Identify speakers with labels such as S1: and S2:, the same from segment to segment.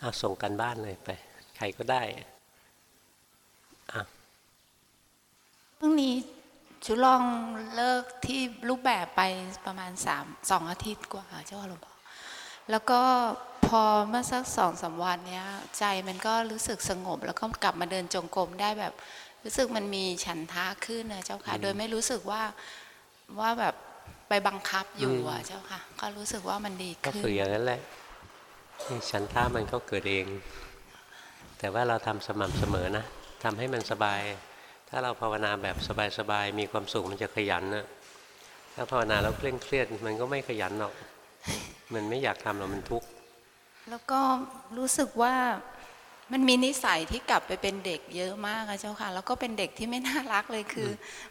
S1: เอาส่งกันบ้านเลยไป ใครก็ได้อะ
S2: พรุ่งนี้ชุลองเลิกที่รูปแบบไปประมาณสามสองอาทิตย์กว่าเจ้าค่ะหลวงพ่อแล้วก็พอเมื่อสักสองสามวันเนี้ย ใจมันก็รู้สึกสงบ แล้วก็กลับมาเดินจงกรมได้แบบ รู้สึกมันมีฉันทะขึ้นนะเจ้าค่ะ โดยไม่รู้สึกว่าว่าแบบไปบังคับอยู่อะเจ้าค่ะ ก็รู้สึกว่ามันดี
S1: ก็
S2: ขึ้น
S1: ฝึกอย่างนั้นแหละนี่ ฉันท่ามันก็เกิดเอง แต่ว่าเราทำสม่ำเสมอนะทำให้มันสบาย ถ้าเราภาวนาแบบสบายๆมีความสุขมันจะขยันนะถ้าภาวนาแล้วเคร่งเครียดมันก็ไม่ขยันหรอก มันไม่อยากทำหรอกมันทุกข์
S2: แล้วก็รู้สึกว่ามันมีนิสัยที่กลับไปเป็นเด็กเยอะมากอะเจ้าค่ะ แล้วก็เป็นเด็กที่ไม่น่ารักเลยคือ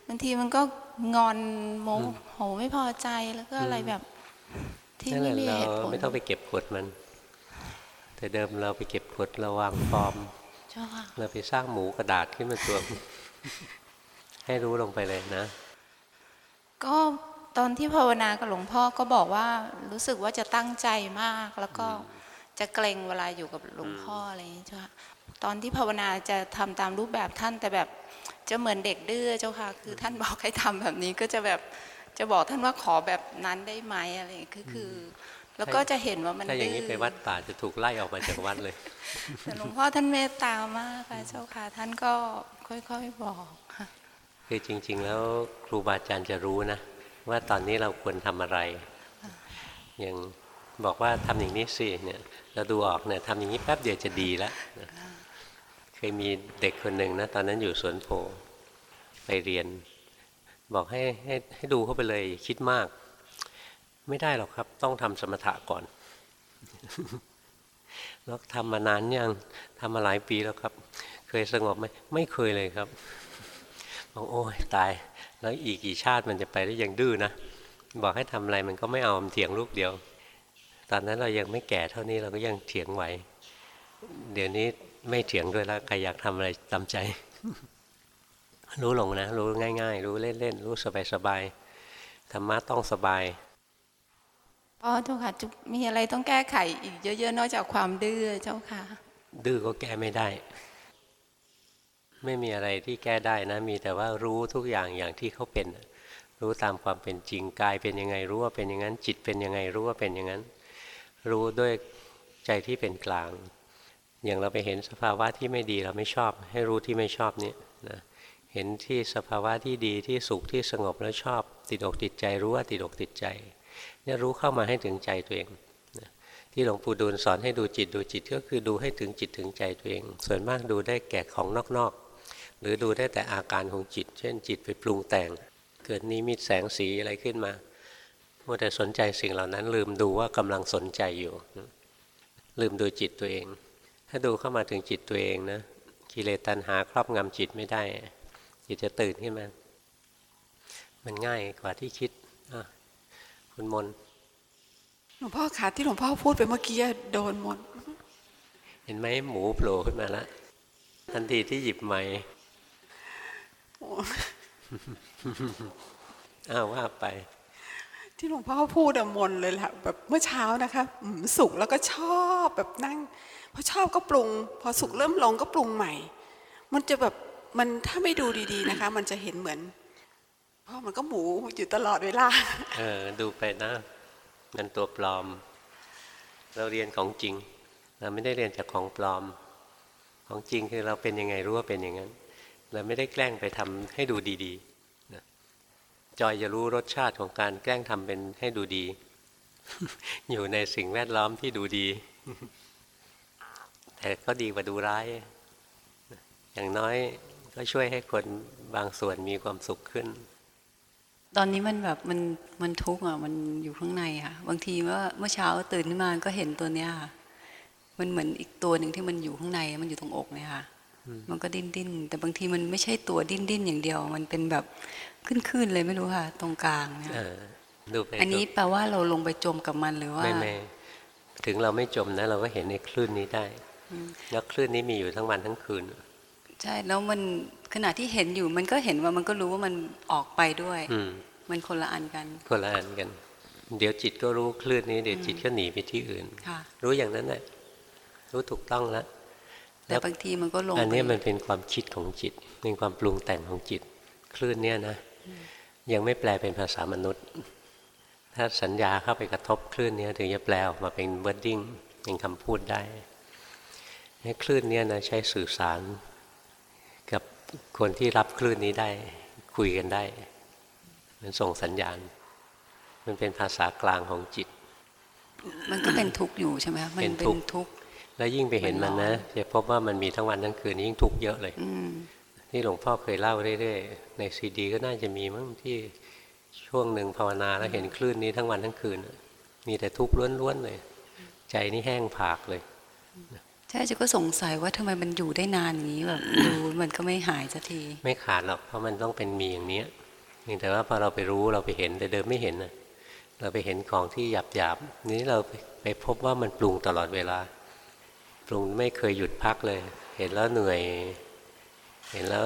S2: บางทีมันก็งอนโมโหไม่พอใจแล้วก็อะไรแบบ ที่
S1: นั่นแห
S2: ไม่
S1: ละ
S2: มี
S1: เรา
S2: เหตุผล
S1: ไม่ต้องไปเก็บกดมัน แต่เดิมเราไปเก็บกดเราวางฟอร์ม
S2: เจ้าค่ะ
S1: เราไปสร้างหมูกระดาษขึ้นมาตัวให้รู้ลงไปเลยนะ
S2: ก็ตอนที่ภาวนากับหลวงพ่อก็บอกว่ารู้สึกว่าจะตั้งใจมาก แล้วก็จะเกรงเวลาอยู่กับหลวงพ่ออะไรอย่างนี้เจ้าค่ะตอนที่ภาวนาจะทำตามรูปแบบท่านแต่แบบจะเหมือนเด็กดื้อเจ้าค่ะ คือท่านบอกให้ทำแบบนี้ก็จะแบบจะบอกท่านว่าขอแบบนั้นได้ไหมอะไรอย่างนี้คือคือ แล้วก็จะเห็นว่ามัน
S1: ถ้าอย่าง
S2: ดื้
S1: นี้ไปวัดป่าจะถูกไล่ออกมาจากวัดเลย
S2: แต่หลวงพ่อท่านเมตตามากค่ะเจ้าค่ะ ท่านก็ค่อยๆบอกค่ะ
S1: คือจริง ๆ แล้วครูบาอาจารย์จะรู้นะ ว่าตอนนี้เราควรทำอะไร อย่างบอกว่าทำอย่างนี้สิเนี่ยเราดูออกเนี่ยทำอย่างนี้แป๊บเดียวจะดีแล้วนะเคยมีเด็กคนหนึ่งนะตอนนั้นอยู่สวนโพไปเรียน บอกให้ให้ให้ดูเข้าไปเลยอย่าคิดมาก ไม่ได้หรอกครับ ต้องทำสมถะก่อนแล้วทำมานานยังทำมาหลายปีแล้วครับ เคยสงบไหมไม่เคยเลยครับบอกโอ้ยตาย แล้วอีกกี่ชาติมันจะไปได้ยังดื้อนะบอกให้ทำอะไรมันก็ไม่เอามันเถียงลูกเดียว ตอนนั้นเรายังไม่แก่เท่านี้เราก็ยังเถียงไหว เดี๋ยวนี้ไม่เถียงด้วยแล้วใครอยากทำอะไรตามใจ รู้หลงนะ รู้ง่าย ๆ รู้เล่นๆรู้สบายๆธรรมะต้องสบาย
S2: อ๋อเจ้าค่ะจะมีอะไรต้องแก้ไขอีกเยอะ ๆ นอกจากความดื้อเจ้าค่ะ
S1: ดื้อก็แก้ไม่ได้ ไม่มีอะไรที่แก้ได้นะ มีแต่ว่ารู้ทุกอย่างอย่างที่เขาเป็น รู้ตามความเป็นจริงกายเป็นยังไงรู้ว่าเป็นอย่างนั้น จิตเป็นยังไงรู้ว่าเป็นอย่างนั้น รู้ด้วยใจที่เป็นกลาง อย่างเราไปเห็นสภาวะที่ไม่ดีเราไม่ชอบ ให้รู้ที่ไม่ชอบนี้นะเห็นที่สภาวะที่ดีที่สุขที่สงบแล้วชอบ ติดอกติดใจรู้ว่าติดอกติดใจ เนี่ยรู้เข้ามาให้ถึงใจตัวเองที่หลวงปู่ดูลสอนให้ดูจิตดูจิตก็คือดูให้ถึงจิตถึงใจตัวเอง ส่วนมากดูได้แก่ของนอกๆ หรือดูได้แต่อาการของจิต เช่นจิตไปปรุงแต่ง เกิดนิมิตแสงสีอะไรขึ้นมาเมัวแต่สนใจสิ่งเหล่านั้น ลืมดูว่ากำลังสนใจอยู่ ลืมดูจิตตัวเอง ถ้าดูเข้ามาถึงจิตตัวเองนะกิเลสตัณหาครอบงำจิตไม่ได้จิตจะตื่นขึ้นมา มันง่ายกว่าที่คิด คุณมน
S3: หลวงพ่อคะที่หลวงพ่อพูดไปเมื่อกี้โดนหมด
S1: เห็นไหมหมูโผล่ขึ้นมาแล้วทันทีที่หยิบไม้
S3: โอ้
S1: อ้าวว่าไป
S3: ที่หลวงพ่อพูดอะมนเลยแหละแบบเมื่อเช้านะคะอืมสุขแล้วก็ชอบแบบนั่งพอชอบก็ปรุง พอสุขเริ่มลงก็ปรุงใหม่ มันจะแบบมันถ้าไม่ดูดี ๆนะคะ มันจะเห็นเหมือน เพราะมันก็หมูอยู่ตลอดเวลา
S1: เออ ดูไปนะ มันตัวปลอม เราเรียนของจริง เราไม่ได้เรียนจากของปลอม ของจริงคือเราเป็นยังไงรู้ว่าเป็นอย่างนั้น เราไม่ได้แกล้งไปทำให้ดูดีๆนะจอยจะรู้รสชาติของการแกล้งทำเป็นให้ดูดี อยู่ในสิ่งแวดล้อมที่ดูดี แต่ก็ดีกว่าดูร้าย อย่างน้อยก็ช่วยให้คนบางส่วนมีความสุขขึ้น
S4: ตอนนี้มันแบบมันมันทุกข์อะมันอยู่ข้างในค่ะ บางทีว่าเมื่อเช้าตื่นขึ้นมาก็เห็นตัวเนี้ยค่ะมันเหมือนอีกตัวหนึ่งที่มันอยู่ข้างในมันอยู่ตรงอกเนี่ยค่ะ มันก็ดิ้นดิ้นแต่บางทีมันไม่ใช่ตัวดิ้นดิ้นอย่างเดียว มันเป็นแบบขึ้นขึ้นๆเลยไม่รู้ค่ะ ตรงกลางเนี่ย
S1: เออดูไป
S4: อันนี้แปลว่าเราลงไปจมกับมันหรือว่า
S1: ไม่ไม่ถึงเราไม่จมนะ เราก็เห็นในคลื่นนี้ได้แล้วคลื่นนี้มีอยู่ทั้งวันทั้งคืน
S4: ใช่แล้วมัน ขณะที่เห็นอยู่มันก็เห็นว่ามันก็รู้ว่ามันออกไปด้วย
S1: อืม
S4: มันคนละอันกัน
S1: คนละอันกัน เดี๋ยวจิตก็รู้คลื่นนี้เดี๋ยวจิตก็หนีไปที่อื่น
S4: ค่ะ
S1: รู้อย่างนั้นแหละรู้ถูกต้องแล้ว
S4: แต่บางทีมันก็ลง
S1: อันนี้
S4: ไป
S1: มันเป็นความคิดของจิตเป็นความปรุงแต่งของจิต คลื่นเนี่ยนะ ยังไม่แปลเป็นภาษามนุษย์ ถ้าสัญญาเข้าไปกระทบคลื่นเนี้ยถึงจะแปลออกมาเป็น wordingเป็นคำพูดได้ให้คลื่นเนี้ยนะใช้สื่อสารกับ คนที่รับคลื่นนี้ได้คุยกันได้ มันส่งสัญญาณ มันเป็นภาษากลางของจิต
S4: มันก็เป็นทุกข์อยู่ใช่ไหมคะมัน
S1: เป็น
S4: เป็
S1: ทุ
S4: น
S1: กข์
S4: ทุกข์
S1: แล้วยิ่งไปเห็นมันนะจะพบว่ามันมีทั้งวันทั้งคืนยิ่งทุกข์เยอะเลย
S4: อืม
S1: ที่หลวงพ่อเคยเล่าเรื่อยๆในซีดี ก็น่าจะมีมั้งที่ช่วงหนึ่งภาวนาแล้วเห็นคลื่นนี้ทั้งวันทั้งคืน มีแต่ทุกข์ล้วนๆเลย ใจนี่แห้งผากเลย
S4: ใช่จะก็สงสัยว่าทำไมมันอยู่ได้นานอย่างนี้แบบดูมันก็ไม่หายสักที
S1: ไม่ขาดหรอกเพราะมันต้องเป็นมีอย่างเนี้ยเพียงแต่ว่าพอเราไปรู้เราไปเห็นแต่เดิมไม่เห็นนะเราไปเห็นของที่หยาบหยาบๆนี้เราไปพบว่ามันปรุงตลอดเวลา ปรุงไม่เคยหยุดพักเลย เห็นแล้วเหนื่อย เห็นแล้ว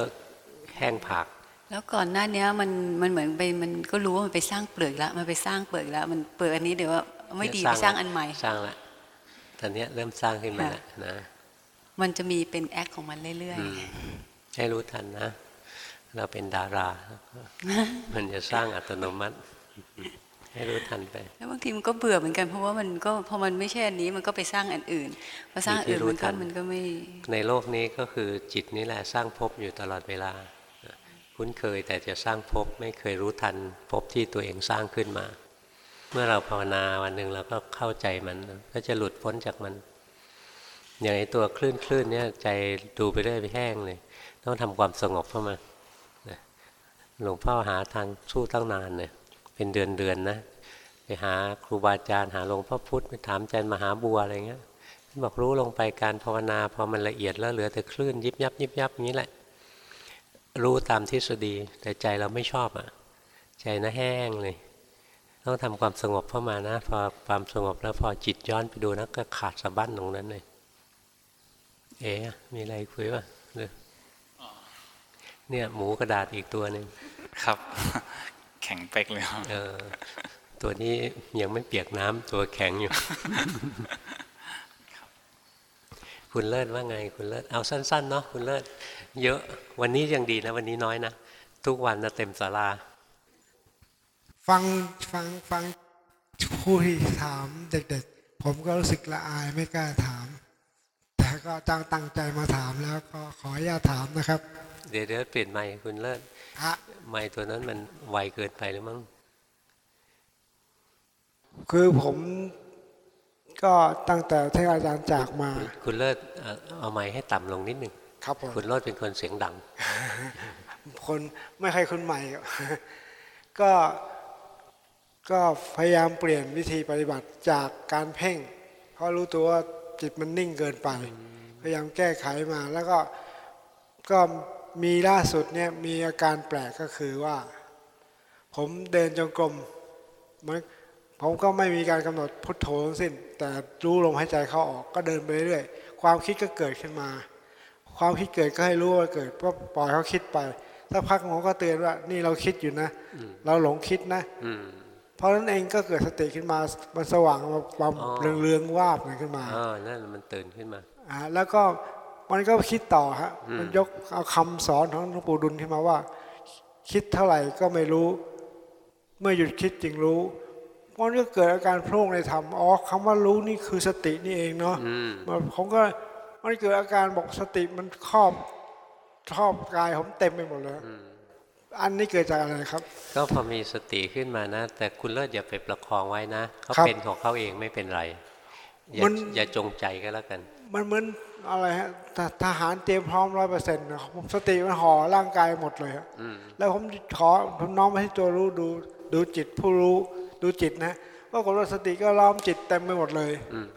S1: แห้งผาก
S4: แล้วก่อนหน้าเนี้ยมันมันเหมือนไปมันก็รู้ว่ามันไปสร้างเปลือกแล้วมันไปสร้างเปลือกแล้ว มันเปลือกอันนี้เดี๋ยวว่าไม่ดีไปสร้างอันใหม่
S1: สร้างละ ตอนเนี้ยเริ่มสร้างขึ้นมาแล้วนะ
S4: มันจะมีเป็นแอคของมันเรื่อย
S1: อืมให้รู้ทันนะ เราเป็นดาราแล้วก็มันจะสร้างอัตโนมัติ ให้รู้ทันไป
S4: ๆแล้วบางทีมันก็เบื่อเหมือนกันเพราะว่ามันก็พอมันไม่ใช่อันนี้มันก็ไปสร้างอันอื่นพอสร้างอันอื่นมันก็มันก็ไม่
S1: ในโลกนี้ก็คือจิตนี่แหละสร้างภพอยู่ตลอดเวลา คุ้นเคยแต่จะสร้างภพไม่เคยรู้ทันภพที่ตัวเองสร้างขึ้นมา เมื่อเราภาวนาวันหนึ่งเราก็เข้าใจมัน ก็จะหลุดพ้นจากมัน อย่างไอตัวคลื่นคลื่นเนี่ยใจดูไปเรื่อยไปแห้งเลยต้องทำความสงบเข้ามาหลวงพ่อหาทางสู้ตั้งนานเนี่ยเป็นเดือนเดือนๆนะไปหาครูบาอาจารย์หาหลวงพ่อพุธไปถามอาจารย์มหาบัวอะไรเงี้ยบอกรู้ลงไปการภาวนาพอมันละเอียดแล้วเหลือแต่คลื่นยิบยับยิบยับอย่างนี้แหละ รู้ตามทฤษฎีแต่ใจเราไม่ชอบอะ ใจน่าแห้งเลย ต้องทำความสงบเข้ามานะ พอความสงบแล้วพอจิตย้อนไปดูนะก็ขาดสะบั้นตรงนั้นเลย เอ๊ะมีอะไรคุยป่ะหรือเนี่ย หมูกระดาษอีกตัวหนึ่ง
S5: ครับ แข็งเป๊กเลยครับ
S1: เออตัวนี้ยังไม่เปียกน้ำตัวแข็งอยู่คุณเลิศว่าไงคุณเลิศเอาสั้นๆเนาะคุณเลิศเยอะวันนี้ยังดีนะ วันนี้น้อยนะ ทุกวันนะเต็มศาลา
S6: ฟังฟังฟังผู้ที่ถามเด็กๆ ผมก็รู้สึกละอายไม่กล้าถาม แต่ก็ตั้งตั้งใจมาถามแล้วก็ขออนุญาตถามนะครับ
S1: เดี๋ยวเดี๋ยวเปลี่ยนไมค์คุณเลิศ
S6: ฮะ
S1: ไมค์ตัวนั้นมันไวเกินไปหรือมั้ง
S6: คือผมก็ตั้งแต่ที่อาจารย์จากมา
S1: คุณเลิศเอาเอาไมค์ให้ต่ำลงนิดหนึ่ง
S6: ครับผม
S1: คุณเลิศเป็นคนเสียงดัง
S6: คนไม่ใครคนใหม่ ก็ ก็พยายามเปลี่ยนวิธีปฏิบัติจากการเพ่ง เพราะรู้ตัวว่าจิตมันนิ่งเกินไป พยายามแก้ไขมาแล้วก็ก็มีล่าสุดเนี่ยมีอาการแปลกก็คือว่า ผมเดินจงกรมมันผมก็ไม่มีการกำหนดพุทโธทั้งสิ้น แต่รู้ลมหายใจเข้าออกก็เดินไปเรื่อยๆความคิดก็เกิดขึ้นมา ความคิดเกิดก็ให้รู้ว่าเกิดก็ปล่อยเขาคิดไปสักพักหมอก็เตือนว่า นี่เราคิดอยู่นะ เราหลงคิดนะ
S1: อืม
S6: เพราะนั้นเองก็เกิดสติขึ้นมา มันสว่างมาความ
S1: อ๋อ
S6: เรืองๆวาบขึ้นมา
S1: อ๋อนั่นมันตื่นขึ้นมา
S6: อ่าแล้วก็มันก็คิดต่อฮะ มันยกเอาคำสอนของหลวงปู่ดุลขึ้นมาว่า คิดเท่าไหร่ก็ไม่รู้ เมื่อหยุดคิดจึงรู้มันก็เกิดอาการโพร่งในธรรม อ๋อคำว่ารู้นี่คือสตินี่เองเนาะ
S1: อืม
S6: มันผมก็มันเกิดอาการบอกสติมันครอบครอบกายผมเต็มไปหมดเลย อันนี้เกิดจากอะไรครับ
S1: ก็พอมีสติขึ้นมานะ แต่คุณเลิศอย่าไปประคองไว้นะเขา
S6: ครับ
S1: เป็นของเขาเองไม่เป็นไรอย่า
S6: มัน
S1: อย่าจงใจก็แล้วกัน
S6: มันเหมือนอะไรฮะททหารเตรียมพร้อมร้อยเปอร์เซ็นต์นะครับผมสติมันห่อร่างกายหมดเลยฮะ
S1: อืม
S6: แล้วผมขอผมน้อมไปให้ตัวรู้ดู ดูจิตผู้รู้ดูจิตนะว่ากฏว่าสติก็ล้อมจิตเต็มไปหมดเลย
S1: อืม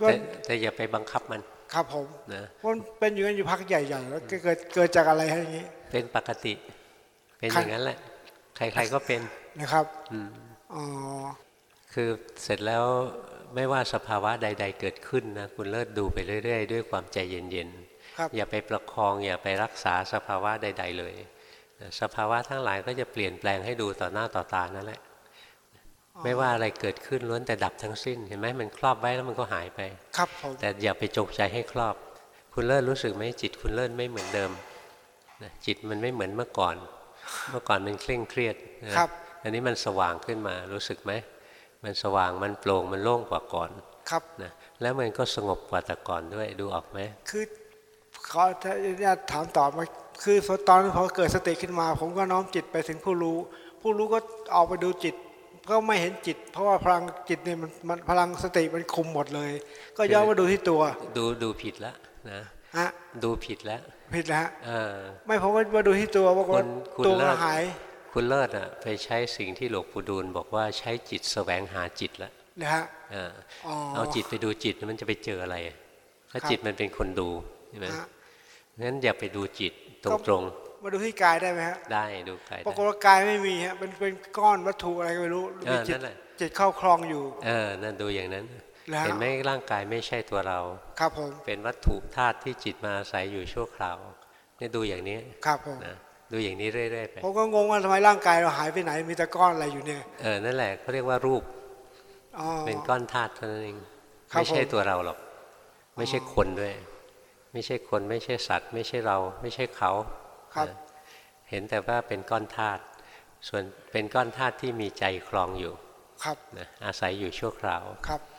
S6: ก็
S1: แต่แต่อย่าไปบังคับมัน
S6: ครับผม
S1: นะ
S6: มันเป็นอยู่กันอยู่พักใหญ่ๆแล้วเกิดเกิดจากอะไรฮะอย่างนี้
S1: เป็นปกติ เป็น
S6: ใคร
S1: อย่างนั้นแหละ ใครๆก็เป็น
S6: นะครับ
S1: อืม
S6: อ๋อ
S1: คือเสร็จแล้วไม่ว่าสภาวะใด ๆ เกิดขึ้นนะคุณเลิศดูไปเรื่อย ๆ ด้วยความใจเย็น
S6: ครับ
S1: ๆอย่าไปประคองอย่าไปรักษาสภาวะใด ๆ เลยนะสภาวะทั้งหลายก็จะเปลี่ยนแปลงให้ดูต่อหน้าต่อตานั่นแหละไม่ว่าอะไรเกิดขึ้นล้วนแต่ดับทั้งสิ้นเห็นไหมมันครอบไว้แล้วมันก็หายไป
S6: ครับผม
S1: แต่อย่าไปจงใจให้ครอบ คุณเลิศรู้สึกไหมจิตคุณเลิศไม่เหมือนเดิมนะจิตมันไม่เหมือนเมื่อก่อน เมื่อก่อนมันเคร่งเครียดนะครับ อันนี้มันสว่างขึ้นมารู้สึกไหมมันสว่างมันโปร่งมันโล่งกว่าก่อน
S6: ครับ
S1: นะแล้วมันก็สงบกว่าแต่ก่อนด้วยดูออกไหม
S6: คือขอญาตถามตอบมาคือตอนพอเกิดสติขึ้นมา ผมก็น้อมจิตไปถึงผู้รู้ ผู้รู้ก็ออกไปดูจิตก็ไม่เห็นจิต เพราะว่าพลังจิตเนี่ยมันมันพลังสติมันคุมหมดเลย ก็ย้อนมาดูที่ตัว
S1: ดูดูผิดแล้วนะ
S6: ฮะ
S1: ดูผิดแล้ว
S6: ผิดแล้วฮะ
S1: เออ
S6: ไม่ผมก็มาดูที่ตัวว่า
S1: คุณคุณ
S6: ตัว
S1: เลิ
S6: ก็
S1: ศ
S6: หาย
S1: คุณเลิศอะ ไปใช้สิ่งที่หลวงปู่ดูลบอกว่าใช้จิตแสวงหาจิตแล้ว
S6: นะฮะ
S1: เออ
S6: อ๋อ
S1: เอาจิตไปดูจิตมันจะไปเจออะไรถ้า
S6: ครับ
S1: จิตมันเป็นคนดูใช่ไหม
S6: ฮะ
S1: งั้นอย่าไปดูจิตต
S6: ก็
S1: รง
S6: มาดูที่กายได้ไหมฮะ
S1: ๆได้ดูกาย
S6: ปราก
S1: ได้
S6: ฏว่ากายไม่มีฮะเป็นเป็นก้อนวัตถุอะไรก็ไม่รู้
S1: เอ
S6: มี
S1: อ
S6: จิต
S1: นั่นแหละ
S6: จิตเข้าคลองอยู่
S1: เออนั่นดูอย่างนั้น
S6: แล้ว
S1: เห็นไหมร่างกายไม่ใช่ตัวเรา
S6: ครับผม
S1: เป็นวัตถุธาตุที่จิตมาอาศัยอยู่ชั่วคราวนี่ดูอย่างนี้
S6: ครับผม
S1: นะดูอย่างนี้เรื่อยๆไป
S6: ผมก็งงว่าทำไมร่างกายเราหายไปไหนมีแต่ก้อนอะไรอยู่เนี่ย
S1: เออนั่นแหละเขาเรียกว่ารูป
S6: อ๋อ
S1: เป็นก้อนธาตุเท่านั้นเอง
S6: ครับ
S1: ไม่ใช่
S6: ผม
S1: ตัวเราหรอก ไม่ใช่คนด้วย ไม่ใช่คนไม่ใช่สัตว์ ไม่ใช่เรา ไม่ใช่เขา
S6: ครับ
S1: นะเห็นแต่ว่าเป็นก้อนธาตุส่วนเป็นก้อนธาตุที่มีใจครองอยู่
S6: ครับ
S1: นะอาศัยอยู่ชั่วคราว
S6: ครับอ๋อ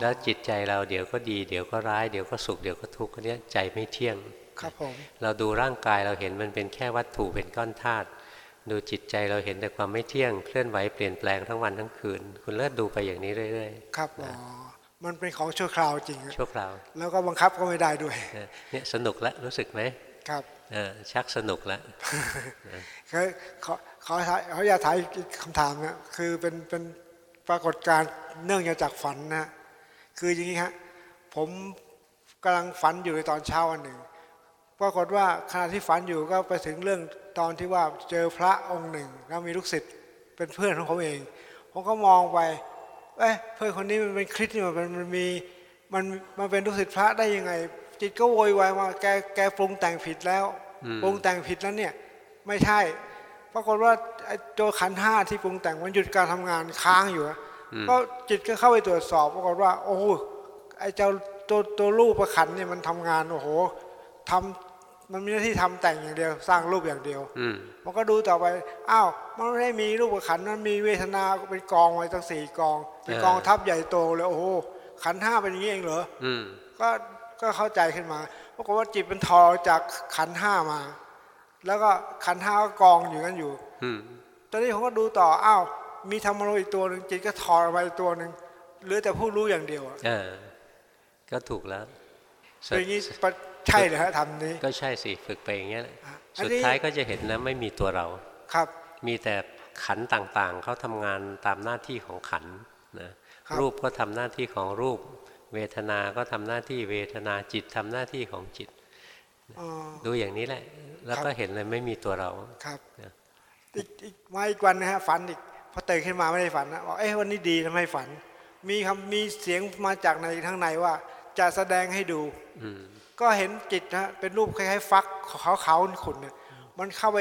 S1: แล้วจิตใจเราเดี๋ยวก็ดี เดี๋ยวก็ร้ายเดี๋ยวก็สุขเดี๋ยวก็ทุกข์อันเนี้ยใจไม่เที่ยง
S6: ครับผม
S1: เราดูร่างกายเราเห็นมันเป็นแค่วัตถุเป็นก้อนธาตุดูจิตใจเราเห็นแต่ความไม่เที่ยงเคลื่อนไหวเปลี่ยนแปลงทั้งวันทั้งคืน คุณเลิศดูไปอย่างนี้เรื่อย
S6: ครับอ๋อมันเป็นของชั่วคราวจริงอะ
S1: ๆชั่วคราว
S6: แล้วก็บังคับก็ไม่ได้ด้วย
S1: เออเนี่ยสนุกแล้วรู้สึกไหม
S6: ครับ
S1: เออชักสนุกแล้ว
S6: คือขอขอถามเขาอยากถามอีกคำถามนะคือเป็นเป็นปรากฏการณ์เนื่องมาจากฝันนะ คืออย่างนี้ฮะผมกำลังฝันอยู่ในตอนเช้าวันหนึ่งปรากฏว่าขณะที่ฝันอยู่ก็ไปถึงเรื่องตอนที่ว่าเจอพระองค์หนึ่ง แล้วมีลูกศิษย์เป็นเพื่อนของผมเอง ผมก็มองไปเอ้ยเพื่อนคนนี้มันเป็นคริสต์นี่มันมันมีมันมันเป็นลูกศิษย์พระได้ยังไง จิตก็โวยวายว่าแกแกปรุงแต่งผิดแล้ว
S1: อืม
S6: ปรุงแต่งผิดแล้วเนี่ยไม่ใช่ปรากฏว่าไอ้ตัวขันธ์ห้าที่ปรุงแต่งมันหยุดการทำงานค้างอยู่อะ ก็จิตก็เข้าไปตรวจสอบปรากฏว่า โอ้โหไอ้เจ้าตัวตัวรูปประขันธ์เนี่ยมันทำงานโอ้โหทำมันมีหน้าที่ทำแต่งอย่างเดียว สร้างรูปอย่างเดียว
S1: อืม
S6: มันก็ดูต่อไปอ้าวมันไม่ได้มีรูปขันธ์มันมีเวทนาเป็นกองไว้ตั้งสี่กองเป็นกองทัพใหญ่โตเลยโอ้โหขันธ์ห้าเป็นอย่างนี้เองเหรอ
S1: อืม
S6: ก็ก็เข้าใจขึ้นมาปรากฏว่าจิตมันทอจากขันธ์ห้ามา แล้วก็ขันธ์ห้าก็กองอยู่กันอยู่
S1: อืม
S6: ตอนนี้ผมก็ดูต่ออ้าว มีธรรมโลอีกตัวหนึ่งจิตก็ถอดออกไปอีกตัวหนึ่งเหลือแต่ผู้รู้อย่างเดียวอะ
S1: เออก็ถูกแล้วสุ
S6: เป็น
S1: ด
S6: อย่างนี้ปะใช่เหรอฮะทำนี้
S1: ก็ใช่สิฝึกไปอย่างเงี้ยแหละ
S6: อะอัน
S1: สุด
S6: นี้
S1: ท้ายก็จะเห็นนะไม่มีตัวเรา
S6: ครับ
S1: มีแต่ขันธ์ต่างๆเขาทำงานตามหน้าที่ของขันธ์นะครับรูปก็ทำหน้าที่ของรูป เวทนา ก็ทำหน้าที่เวทนาจิตทำหน้าที่ของจิต
S6: อ๋อ
S1: ดูอย่างนี้แหละ แล้วก็
S6: ครับ
S1: เห็นเลยไม่มีตัวเรา
S6: ครับ
S1: นะ
S6: อีกอีกมาอีกวันนะฮะฝันอีก พอตื่นขึ้นมาไม่ได้ฝันนะบอกเอ้วันนี้ดีทำไมฝัน มีคำมีเสียงมาจากในข้างในว่า จะแสดงให้ดู
S1: อืม
S6: ก็เห็นจิตนะฮะเป็นรูปคล้ายๆฟักขาวๆขุ่นๆเนี่ยมันเข้าไป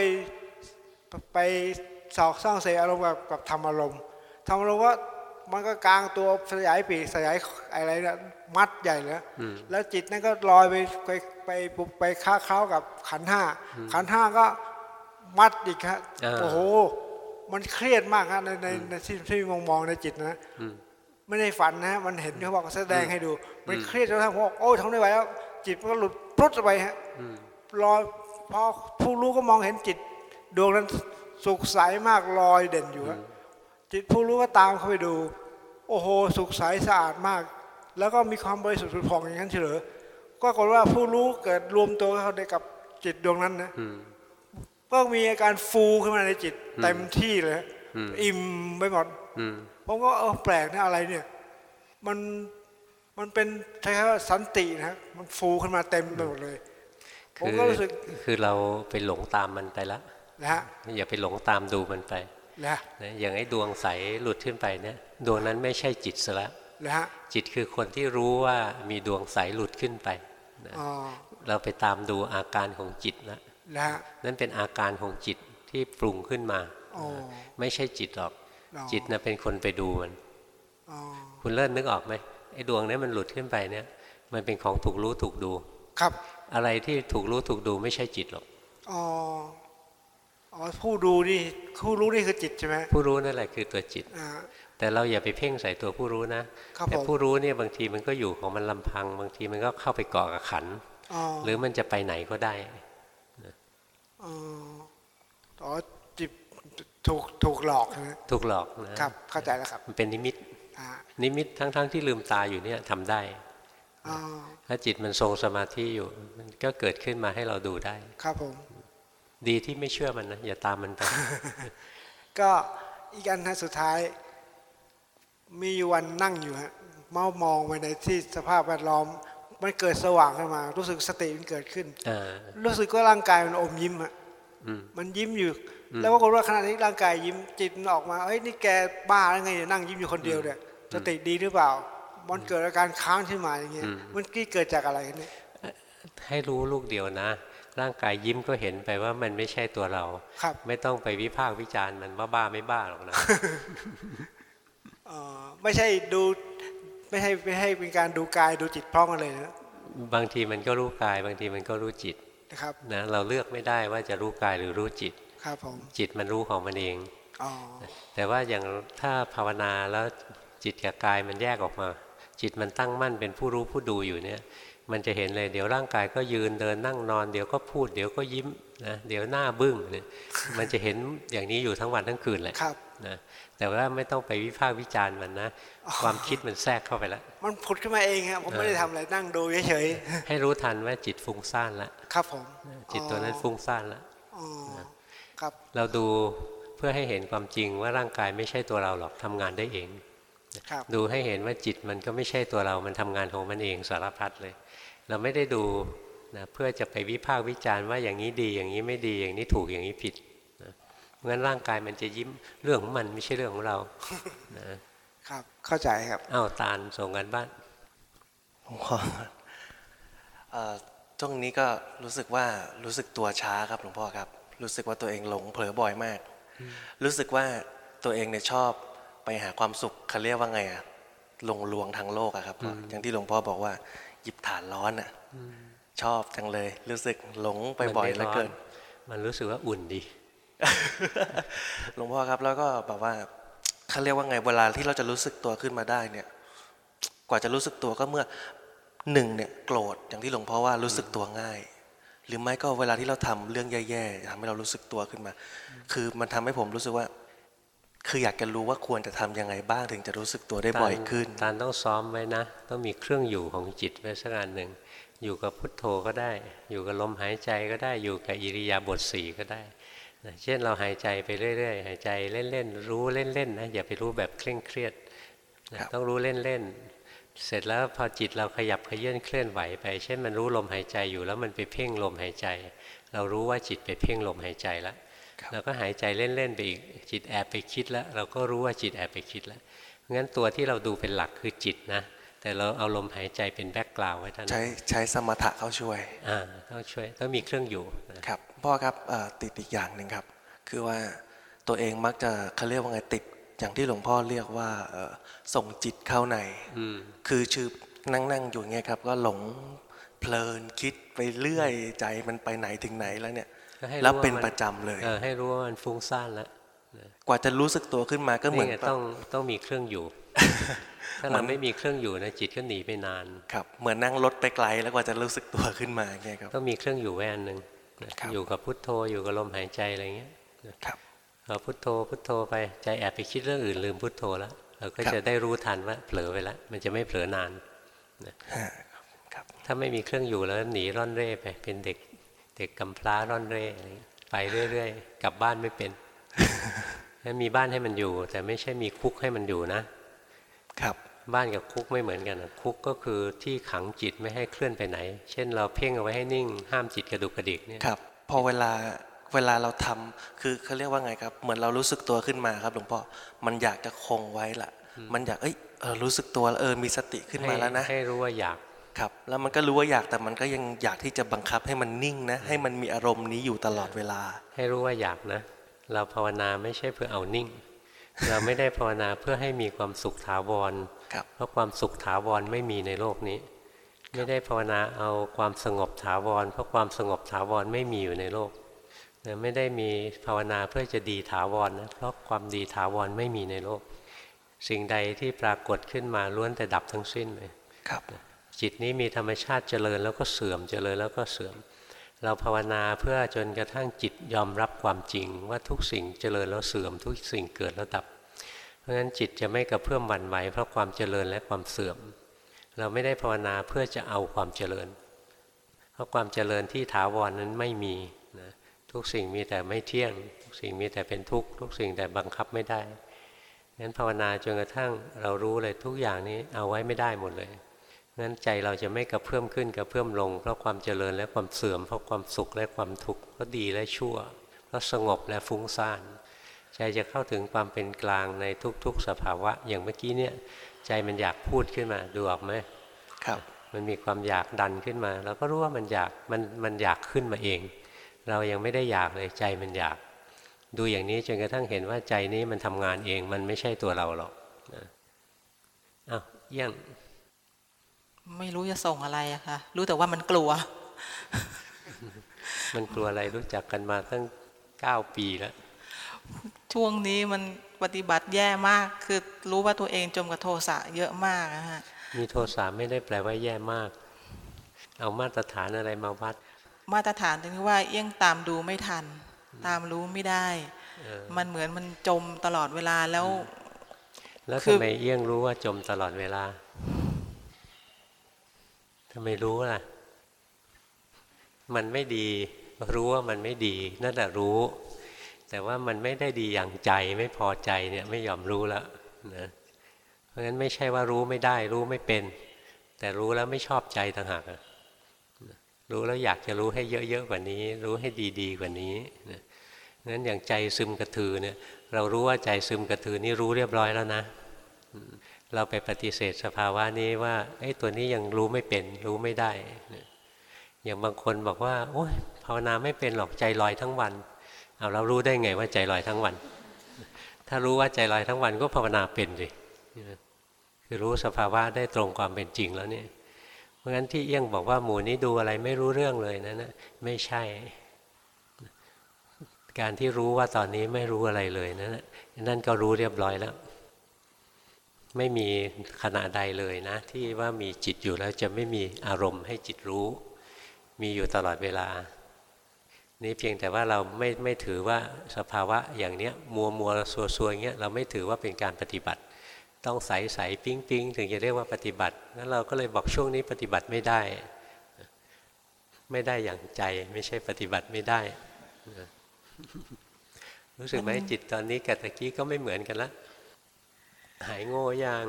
S6: ไปสอกซ่องเสอารมณ์กับกับธรรมอารมณ์ธรรมอารมณ์ว่ามันก็กลางตัวสยายปีกสยายอะไรนะมัดใหญ่เลย
S1: อืม
S6: แล้วจิตนั่นก็ลอยไปไปไปไปไปค้าเข้ากับขันธ์ห้าขันธ์ห้าก็มัดอีกฮะ
S1: อ่า
S6: โอ้โห มันเครียดมากฮะในในในที่ที่มองมองในจิตนะ
S1: อืม
S6: ไม่ได้ฝันนะมันเห็นเขาบอกแสดงให้ดู มันเครียดจนทั้งผมบอกโอ้ยทำไม่ไหวแล้ว จิตมันก็หลุดปลุดออกไปฮะ
S1: อืม
S6: ลอยพอผู้รู้ก็มองเห็นจิต ดวงนั้นสุขใสมากลอยเด่นอยู่ฮะจิตผู้รู้ก็ตามเข้าไปดู โอ้โห สุขใสสะอาดมาก แล้วก็มีความบริสุทธิ์ผุดผ่องอย่างนั้นเฉลยก็ปรากฏว่าผู้รู้เกิดรวมตัวเข้าในกับจิตดวงนั้นนะ
S1: อืม
S6: ก็มีอาการฟูขึ้นมาในจิตเต็มที่เลยฮะ
S1: อืม
S6: อิ่มไปหมด
S1: อืม
S6: ผมก็เออแปลกนะอะไรเนี่ย มันมันเป็นใช้คำว่าสันตินะฮะมันฟูขึ้นมาเต็มไปหมดเลยผม
S1: คือ
S6: ก็รู้สึก
S1: คือเราไปหลงตามมันไปละ
S6: นะฮะ
S1: อย่าไปหลงตามดูมันไป
S6: นะ
S1: นะอย่างไอ้ดวงใสหลุดขึ้นไปเนี่ยดวงนั้นไม่ใช่จิตซะแล้ว
S6: นะฮะ
S1: จิตคือคนที่รู้ว่ามีดวงใสหลุดขึ้นไปนะ
S6: อ๋อ
S1: เราไปตามดูอาการของจิตแล้ว
S6: นะฮะ
S1: นั่นเป็นอาการของจิตที่ปรุงขึ้นมา
S6: อ๋อ
S1: ไม่ใช่จิตหรอก
S6: อ๋อ
S1: จิตนะเป็นคนไปดูมัน
S6: อ๋อ
S1: คุณเลิศนึกออกไหมไอ้ดวงเนี้มันหลุดขึ้นไปเนี่ย มันเป็นของถูกรู้ถูกดู
S6: ครับ
S1: อะไรที่ถูกรู้ถูกดูไม่ใช่จิตหรอก
S6: อ๋อ อ๋อ ผู้ดูนี่ผู้รู้นี่คือจิตใช่ไหม
S1: ผู้รู้นั่นแหละคือตัวจิต
S6: อ่า
S1: แต่เราอย่าไปเพ่งใส่ตัวผู้รู้นะ
S6: ครับ
S1: แต่
S6: ผม
S1: ผู้รู้เนี่ยบางทีมันก็อยู่ของมันลำพัง บางทีมันก็เข้าไปเกาะกับขัน
S6: อ๋อ
S1: หรือมันจะไปไหนก็ได้
S6: อ๋ออ๋อจิตถูกถูกหลอกใช่ไหม
S1: ถูกหลอกนะครับ
S6: เข้าใจแล้วครับ
S1: มันเป็นนิมิต
S6: อ่า
S1: นิมิตทั้งๆที่ลืมตาอยู่เนี่ยทำได้
S6: อ๋อ
S1: ถ้าจิตมันทรงสมาธิอยู่ มันก็เกิดขึ้นมาให้เราดูได้
S6: ครับผม
S1: ดีที่ไม่เชื่อมันนะอย่าตามมันไป
S6: ก็อีกอันนะสุดท้าย มีอยู่วันนั่งอยู่ฮะเมามองไปในที่สภาพแวดล้อม มันเกิดสว่างขึ้นมา รู้สึกสติมันเกิดขึ้น
S1: อ่า
S6: รู้สึกว่าร่างกายมันอมยิ้มฮะ
S1: อืม
S6: มันยิ้มอยู่ แล้วปรากฏว่าขณะที่ร่างกายยิ้มจิตมันออกมาเอ้ยนี่แกบ้าแล้วไงเนี่ยนั่งยิ้มอยู่คนเดียวเนี่ยสติดีหรือเปล่า มันเกิดอาการค้างขึ้นมาอย่างเงี้ยมันกี่เกิดจากอะไรกันเนี่ย
S1: ให้รู้ลูกเดียวนะ ร่างกายยิ้มก็เห็นไปว่ามันไม่ใช่ตัวเรา
S6: ครับ
S1: ไม่ต้องไปวิพากษ์วิจารณ์มันว่าบ้าไม่บ้าหรอกนะ
S6: เอ่อไม่ใช่ดู ไม่ให้ไม่ให้เป็นการดูกายดูจิตพร้อมกันเลยนะ
S1: บางทีมันก็รู้กาย บางทีมันก็รู้จิต
S6: นะครับ
S1: นะเราเลือกไม่ได้ว่าจะรู้กายหรือรู้จิต
S6: ครับผม
S1: จิตมันรู้ของมันเอง
S6: อ๋อ
S1: แต่ว่าอย่างถ้าภาวนาแล้วจิตกับกายมันแยกออกมา จิตมันตั้งมั่นเป็นผู้รู้ผู้ดูอยู่เนี่ย มันจะเห็นเลยเดี๋ยวร่างกายก็ยืนเดินนั่งนอน เดี๋ยวก็พูดเดี๋ยวก็ยิ้มนะเดี๋ยวหน้าบึ้งเนี่ยมันจะเห็นอย่างนี้อยู่ทั้งวันทั้งคืนแหละ
S6: ครับ
S1: นะแต่ว่าไม่ต้องไปวิพากษ์วิจารณ์มันนะ ความคิดมันแทรกเข้าไปแล้ว
S6: มันผุดขึ้นมาเองครับผมไม่ได้ทำอะไรนั่งดูเฉย
S1: ให้รู้ทันว่าจิตฟุ้งซ่านละ
S6: ๆครับผม
S1: จิตตัวนั้นฟุ้งซ่านละ
S6: อ๋อครับ
S1: เราดูเพื่อให้เห็นความจริงว่าร่างกายไม่ใช่ตัวเราหรอกทำงานได้เอง
S6: ครับ
S1: ดูให้เห็นว่าจิตมันก็ไม่ใช่ตัวเรา มันทำงานของมันเองสารพัดเลย เราไม่ได้ดูนะเพื่อจะไปวิพากษ์วิจารณ์ว่าอย่างนี้ดีอย่างนี้ไม่ดีอย่างนี้ถูกอย่างนี้ผิดนะ เพราะงั้นร่างกายมันจะยิ้มเรื่องของมันไม่ใช่เรื่องของเรานะครับ
S6: เข้าใจครับ
S1: อ้าวตาลส่งกันบ้าน
S7: หลวงพ่อเอ่อช่วงนี้ก็รู้สึกว่ารู้สึกตัวช้าครับหลวงพ่อครับ รู้สึกว่าตัวเองหลงเผลอบ่อยมาก รู้สึกว่าตัวเองเนี่ยชอบไปหาความสุขเขาเรียกว่าไงอะลงลวงทางโลกอะครับพ่ออย่างที่หลวงพ่อบอกว่า หยิบฐานร้อนอะชอบจังเลย รู้สึกหลงไปบ่อย
S1: มัน
S7: เหลื
S1: ไม่
S7: อ
S1: ร้อน
S7: เกิน
S1: มันรู้สึกว่าอุ่นดี
S7: หลวงพ่อครับแล้วก็แบบว่าเขาเรียกว่าไงเวลาที่เราจะรู้สึกตัวขึ้นมาได้เนี่ย กว่าจะรู้สึกตัวก็เมื่อหนึ่งเนี่ยโกรธอย่างที่หลวงพ่อว่ารู้สึกตัวง่าย หรือไม่ก็เวลาที่เราทำเรื่องแย่ๆทำให้เรารู้สึกตัวขึ้นมา คือมันทำให้ผมรู้สึกว่า คืออยากจะรู้ว่าควรจะทำยังไงบ้างถึงจะรู้สึกตัวได้บ่อยขึ้น
S1: ตาลต้องซ้อมไว้นะ ต้องมีเครื่องอยู่ของจิตไว้สักอันหนึ่งอยู่กับพุทโธก็ได้ อยู่กับลมหายใจก็ได้อยู่กับอิริยาบถสี่ก็ได้ เช่นเราหายใจไปเรื่อยๆ หายใจเล่นๆ รู้เล่นๆนะอย่าไปรู้แบบเคร่งเครียดนะครับต้องรู้เล่นๆ เสร็จแล้วพอจิตเราขยับขยื่นเคลื่อนไหวไป เช่นมันรู้ลมหายใจอยู่แล้วมันไปเพ่งลมหายใจ เรารู้ว่าจิตไปเพ่งลมหายใจแล้วเราก็หายใจเล่นๆไปอีกจิตแอบไปคิดแล้ว เราก็รู้ว่าจิตแอบไปคิดแล้วงั้นตัวที่เราดูเป็นหลักคือจิตนะแต่เราเอาลมหายใจเป็นแบ็กกราวด์ไว้เท่านั้
S7: ใช้
S1: น
S7: ใช้สมถะเข้าช่วย
S1: อ่าต้องช่วยต้องมีเครื่องอยู่นะครับ
S7: พ่อครับเอ่อติดอีกอย่างหนึ่งครับ คือว่าตัวเองมักจะเขาเรียกว่าไงติดอย่างที่หลวงพ่อเรียกว่าเอ่อส่งจิตเข้าใน
S1: อืม
S7: คือชื่อนั่งนั่งอยู่เงี้ยครับ ก็หลงเพลินคิดไปเรื่อยใจมันไปไหนถึงไหนแล้วเนี่ย
S1: ก็ให้
S7: แล้ว
S1: รู้
S7: เป็น
S1: ว่ามั
S7: ประจำเลย
S1: เออให้รู้ว่ามันฟุ้งซ่านแล้ว
S7: กว่าจะรู้สึกตัวขึ้นมาก็เหมือน
S1: นี่ไง
S7: แบบ
S1: ต้องต้องมีเครื่องอยู่ ถ้าเราไม่มีเครื่องอยู่นะจิตก็หนีไปนาน
S7: ครับ เหมือนนั่งรถไปไกลแล้วกว่าจะรู้สึกตัวขึ้นมาเงี้ยครับ
S1: ต้องมีเครื่องอยู่ไว้อันหนึ่งนะครับ อยู่กับพุทโธอยู่กับลมหายใจอะไรเงี้ย
S7: ครับ
S1: พอพุทโธพุทโธไปใจแอบไปคิดเรื่องอื่นลืมพุทโธแล้วเราก็
S7: ครับ
S1: จะได้รู้ทันว่าเผลอไปแล้วมันจะไม่เผลอนาน
S7: ฮะครับ
S1: ถ้าไม่มีเครื่องอยู่แล้วหนีร่อนเร่ไป เป็นเด็กเด็กกำพร้าร่อนเร่อะไรเงี้ยไปเรื่อยๆกลับบ้านไม่เป็นให้มีบ้านให้มันอยู่ แต่ไม่ใช่มีคุกให้มันอยู่นะ
S7: ครับ
S1: บ้านกับคุกไม่เหมือนกันนะคุกก็คือที่ขังจิตไม่ให้เคลื่อนไปไหน เช่น เราเพ่งเอาไว้ให้นิ่ง ห้ามจิตกระดุกกระดิกเนี่ย
S7: ครับพอเวลาเวลาเราทำคือเขาเรียกว่าไงครับ เหมือนเรารู้สึกตัวขึ้นมาครับหลวงพ่อมันอยากจะคงไว้ละมันอยากเอ้ยเออรู้สึกตัวแล้วเออมีสติขึ้นมาแล้วนะ
S1: ให้ให้รู้ว่าอยาก
S7: ครับแล้วมันก็รู้ว่าอยากแต่มันก็ยังอยากที่จะบังคับให้มันนิ่งนะ ให้มันมีอารมณ์นี้อยู่ตลอดเวลา
S1: ให้รู้ว่าอยากนะ เราภาวนาไม่ใช่เพื่อเอานิ่ง เราไม่ได้ภาวนาเพื่อให้มีความสุขถาวร
S7: ครับ
S1: เพราะความสุขถาวรไม่มีในโลกนี้ ไม่ได้ภาวนาเอาความสงบถาวร เพราะความสงบถาวรไม่มีอยู่ในโลกนะไม่ได้มีภาวนาเพื่อจะดีถาวรนะเพราะความดีถาวรไม่มีในโลก สิ่งใดที่ปรากฏขึ้นมาล้วนแต่ดับทั้งสิ้นเลย
S7: ครับ
S1: จิตนี้มีธรรมชาติเจริญแล้วก็เสื่อมเจริญแล้วก็เสื่อม เราภาวนาเพื่อจนกระทั่งจิตยอมรับความจริง ว่าทุกสิ่งเจริญแล้วเสื่อม ทุกสิ่งเกิดแล้วดับ เพราะฉะนั้นจิตจะไม่กระเพื่อมหวั่นไหวเพราะความเจริญและความเสื่อม เราไม่ได้ภาวนาเพื่อจะเอาความเจริญ เพราะความเจริญที่ถาวรนนั้นไม่มีนะทุกสิ่งมีแต่ไม่เที่ยง ทุกสิ่งมีแต่เป็นทุกข์ทุกสิ่งแต่บังคับไม่ได้งั้นภาวนาจนกระทั่งเรารู้เลยทุกอย่างนี้เอาไว้ไม่ได้หมดเลย งั้นใจเราจะไม่กระเพื่อมขึ้นกระเพื่อมลง เพราะความเจริญและความเสื่อมเพราะความสุขและความทุกข์เพราะดีและชั่ว เพราะสงบและฟุ้งซ่านใจจะเข้าถึงความเป็นกลางในทุกๆ สภาวะ อย่างเมื่อกี้เนี่ย ใจมันอยากพูดขึ้นมาดูออกไหม
S7: ครับ
S1: มันมีความอยากดันขึ้นมาเราก็รู้ว่ามันอยากมันมันอยากขึ้นมาเอง เรายังไม่ได้อยากเลยใจมันอยาก ดูอย่างนี้จนกระทั่งเห็นว่าใจนี้มันทำงานเองมันไม่ใช่ตัวเราหรอกนะอ้าวเยี่ยง
S8: ไม่รู้จะส่งอะไรอะค่ะ รู้แต่ว่ามันกลัว
S1: มันกลัวอะไรรู้จักกันมาตั้งเก้าปีแล้ว
S8: ช่วงนี้มันปฏิบัติแย่มาก คือรู้ว่าตัวเองจมกับโทสะเยอะมากอะฮะ
S1: มีโทสะไม่ได้แปลว่าแย่มาก เอามาตรฐานอะไรมาวัด
S8: มาตรฐานตรงที่ว่าเอี้ยงตามดูไม่ทัน ตามรู้ไม่ได้
S1: เออ
S8: มันเหมือนมันจมตลอดเวลาแล้ว
S1: แล้ว
S8: คือ
S1: ทำไมเอี้ยงรู้ว่าจมตลอดเวลา ทำไมรู้ล่ะ มันไม่ดี รู้ว่ามันไม่ดีนั่นแหละรู้ แต่ว่ามันไม่ได้ดีอย่างใจไม่พอใจเนี่ยไม่ยอมรู้แล้วนะเพราะงั้นไม่ใช่ว่ารู้ไม่ได้ รู้ไม่เป็น แต่รู้แล้วไม่ชอบใจต่างหากรู้แล้วอยากจะรู้ให้เยอะๆกว่านี้ รู้ให้ดีๆกว่านี้นะงั้นอย่างใจซึมกระทือเนี่ย เรารู้ว่าใจซึมกระทือนี่รู้เรียบร้อยแล้วนะ เราไปปฏิเสธสภาวะนี้ว่าไอ้ตัวนี้ยังรู้ไม่เป็น รู้ไม่ได้ อย่างบางคนบอกว่า โอ้ยภาวนาไม่เป็นหรอกใจลอยทั้งวันเอาเรารู้ได้ไงว่าใจลอยทั้งวัน ถ้ารู้ว่าใจลอยทั้งวันก็ภาวนาเป็นสิคือรู้สภาวะได้ตรงความเป็นจริงแล้วเนี่ยเพราะงั้นที่เอี้ยงบอกว่าหมู่นี้ดูอะไรไม่รู้เรื่องเลยนั่นนะไม่ใช่ การที่รู้ว่าตอนนี้ไม่รู้อะไรเลยนั่นนะนั่นก็รู้เรียบร้อยแล้ว ไม่มีขณะใดเลยนะ ที่ว่ามีจิตอยู่แล้วจะไม่มีอารมณ์ให้จิตรู้ มีอยู่ตลอดเวลา นี่เพียงแต่ว่าเราไม่ไม่ถือว่าสภาวะอย่างเนี้ยมัวมัวซัวซัวอย่างเงี้ยเราไม่ถือว่าเป็นการปฏิบัติ ต้องใสใสปิ๊งปิ๊งถึงจะเรียกว่าปฏิบัติงั้นเราก็เลยบอกช่วงนี้ปฏิบัติไม่ได้ ไม่ได้อย่างใจไม่ใช่ปฏิบัติไม่ได้ รู้สึกไหมจิตตอนนี้กับตะกี้ก็ไม่เหมือนกันละ หายโง่ยัง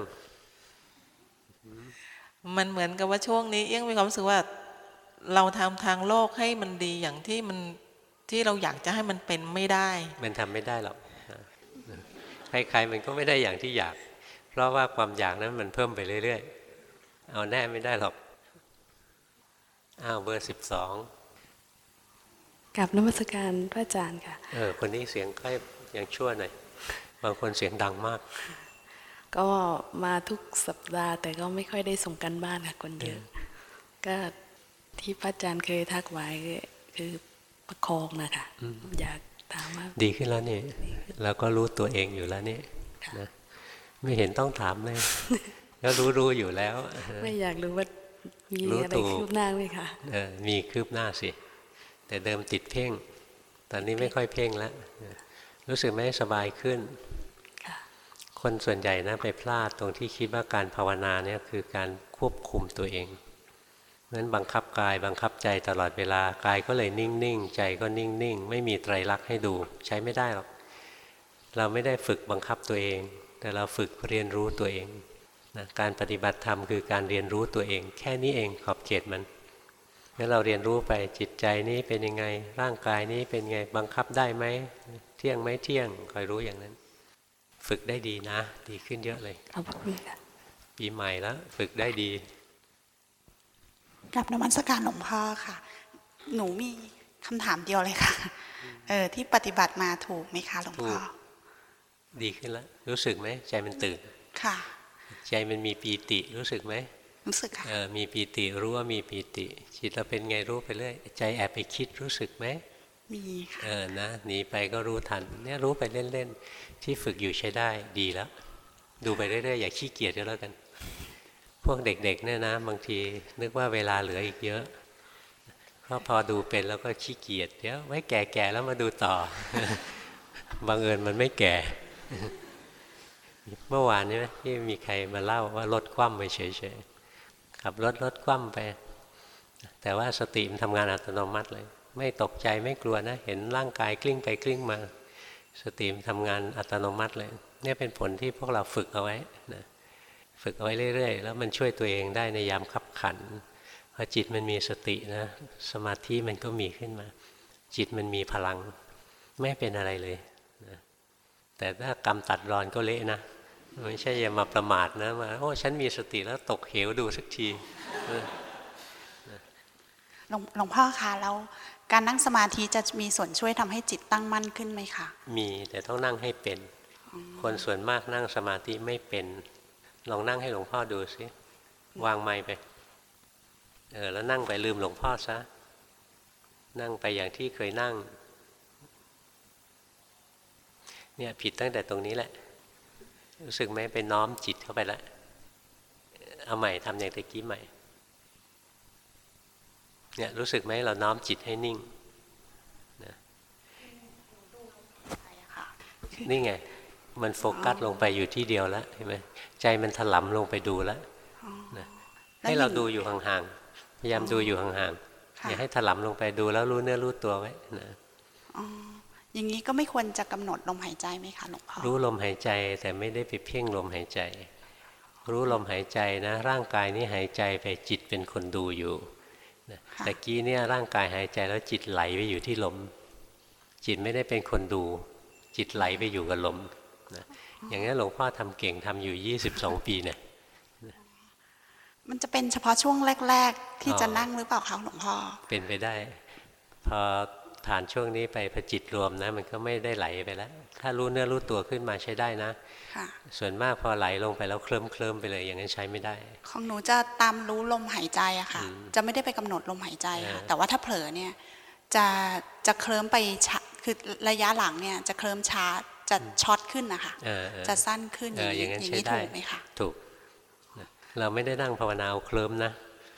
S8: มันเหมือนกับว่าช่วงนี้เอี้ยงมีความรู้สึกว่า เราทำทางโลกให้มันดีอย่างที่มันที่เราอยากจะให้มันเป็นไม่ได้
S1: มันทำไม่ได้หรอกใครๆมันก็ไม่ได้อย่างที่อยาก เพราะว่าความอยากนั้นมันเพิ่มไปเรื่อยๆ เอาแน่ไม่ได้หรอกอ้าวเบอร์สิบสอง
S9: กับนมัสการพระอาจารย์ค่ะ
S1: เออคนนี้เสียงใกล้ยังชั่วหน่อยบางคนเสียงดังมาก
S9: ก็มาทุกสัปดาห์ แต่ก็ไม่ค่อยได้ส่งกันบ้านค่ะคนเยอะ ก็ที่พระอาจารย์เคยทักไว้คือประคองนะคะอยากถามว่า
S1: ดีขึ้นแล้วนี่เราก็รู้ตัวเองอยู่แล้วนี่นะไม่เห็นต้องถามเลยแล้วรู้รู้อยู่แล้ว
S9: ไม่อยากรู้ว่ามี
S1: รู้
S9: อะไร
S1: ถูก
S9: คืบหน้าไหมคะ
S1: เออมีคืบหน้าสิ แต่เดิมติดเพ่ง ตอนนี้ไม่ค่อยเพ่งแล้ว รู้สึกไหมสบายขึ้น
S9: ค่ะ
S1: คนส่วนใหญ่นะไปพลาดตรงที่คิดว่าการภาวนาเนี่ยคือการควบคุมตัวเองนั้นบังคับกายบังคับใจตลอดเวลากายก็เลยนิ่งๆ ใจก็นิ่งๆ ไม่มีไตรลักษณ์ให้ดูใช้ไม่ได้หรอก เราไม่ได้ฝึกบังคับตัวเอง แต่เราฝึกเรียนรู้ตัวเองนะการปฏิบัติธรรมคือการเรียนรู้ตัวเอง แค่นี้เองขอบเขตมันงั้นเราเรียนรู้ไปจิตใจนี้เป็นยังไงร่างกายนี้เป็นไงบังคับได้ไหมเที่ยงไหมเที่ยงคอยรู้อย่างนั้น ฝึกได้ดีนะ ดีขึ้นเยอะเลย
S9: ขอบคุณค่ะ
S1: ปีใหม่แล้ว ฝึกได้ดี
S10: กับนมัสการหลวงพ่อค่ะ หนูมีคำถามเดียวเลยค่ะ เออที่ปฏิบัติมาถูกไหมคะหลวงพ่อ
S1: ถูกดีขึ้นแล้ว รู้สึกไหมใจมันตื่น
S10: ค่ะ
S1: ใจมันมีปีติรู้สึกไหม
S10: รู้สึกค่ะ
S1: เออมีปีติรู้ว่ามีปีติ จิตเราเป็นไงรู้ไปเรื่อย ใจแอบไปคิดรู้สึกไหม
S10: มีค่ะ
S1: เออนะหนีไปก็รู้ทันเนี่ยรู้ไปเล่นๆที่ฝึกอยู่ใช้ได้ดีแล้ว ดูไปเรื่อยๆอย่าขี้เกียจก็แล้วกัน พวกเด็กๆเนี่ยนะ บางทีนึกว่าเวลาเหลืออีกเยอะเพราะพอดูเป็นแล้วก็ขี้เกียจเดี๋ยวไว้แก่ๆแล้วมาดูต่อบังเอิญมันไม่แก่ เมื่อวานนี้ไหมที่มีใครมาเล่าว่ารถคว่ำไปเฉยๆขับรถรถคว่ำไป แต่ว่าสติมันทำงานอัตโนมัติเลย ไม่ตกใจไม่กลัวนะ เห็นร่างกายกลิ้งไปกลิ้งมา สติมทำงานอัตโนมัติเลยนี่เป็นผลที่พวกเราฝึกเอาไว้นะฝึกเอาไว้เรื่อยๆ แล้วมันช่วยตัวเองได้ในยามขับขันพอจิตมันมีสตินะสมาธิมันก็มีขึ้นมา จิตมันมีพลังไม่เป็นอะไรเลยนะแต่ถ้ากรรมตัดรอนก็เละนะไม่ใช่อย่ามาประมาทนะมาโอ้ฉันมีสติแล้วตกเหวดูสักที
S10: หลวงหลวงพ่อคะแล้ว การนั่งสมาธิจะมีส่วนช่วยทำให้จิตตั้งมั่นขึ้นไหมคะ
S1: มีแต่ต้องนั่งให้เป็น คนส่วนมากนั่งสมาธิไม่เป็น ลองนั่งให้หลวงพ่อดูสิวางไม้ไปเออแล้วนั่งไปลืมหลวงพ่อซะ นั่งไปอย่างที่เคยนั่ง เนี่ยผิดตั้งแต่ตรงนี้แหละ รู้สึกไหมไปน้อมจิตเข้าไปแล้วเอาใหม่ทำอย่างตะกี้ใหม่ เนี่ยรู้สึกไหมเราน้อมจิตให้นิ่งนะนี่ไง มันโฟกัสลงไปอยู่ที่เดียวแล้วเห็นไหมใจมันถลำลงไปดูแล้วนะให้เราดูอยู่ห่างๆพยายามดูอยู่ห่างๆอย่าให้ถลำลงไปดูแล้วรู้เนื้อรู้ตัวไว้นะ
S10: อ๋ออย่างนี้ก็ไม่ควรจะกำหนดลมหายใจไหมคะหลวงพ่อ
S1: รู้ลมหายใจแต่ไม่ได้ไปเพ่งลมหายใจ รู้ลมหายใจนะ ร่างกายนี้หายใจไปจิตเป็นคนดูอยู่ นะตะกี้เนี่ยร่างกายหายใจแล้วจิตไหลไปอยู่ที่ลม จิตไม่ได้เป็นคนดู จิตไหลไปอยู่กับลมนะอย่างนี้นหลวงพ่อทำเก่งทำอยู่ 22 ปีเนี่ย
S10: มันจะเป็นเฉพาะช่วงแรก ๆ ที่
S1: อ๋อ
S10: จะนั่งหรือเปล่าคะหลวงพ่อ
S1: เป็นไปได้ พอ ผ่านช่วงนี้ไปพอจิตรวมนะ มันก็ไม่ได้ไหลไปแล้ว ถ้ารู้เนื้อรู้ตัวขึ้นมาใช้ได้นะ
S10: ค่ะ
S1: ส่วนมากพอไหลลงไปแล้วเคลิ้มเคลิ้มๆไปเลย อย่างนั้นใช้ไม่ได้
S10: ของหนูจะตามรู้ลมหายใจอะค่ะ
S1: อืม
S10: จะไม่ได้ไปกำหนดลมหายใจค่ะ
S1: เออ
S10: แต่ว่าถ้าเผลอเนี่ยจะจะเคลิ้มไปช้าคือระยะหลังเนี่ยจะเคลิ้มช้าจะช็อตขึ้นนะคะ
S1: เออเออ
S10: จะสั้นขึ้น
S1: เอ
S10: อย่าง
S1: ออ
S10: นี้
S1: ย่างนั้น
S10: อย่าง
S1: ใช้
S10: นี้
S1: ได้
S10: ถูกไหมคะ
S1: ถูกนะเราไม่ได้นั่งภาวนาเอาเคลิ้มนะ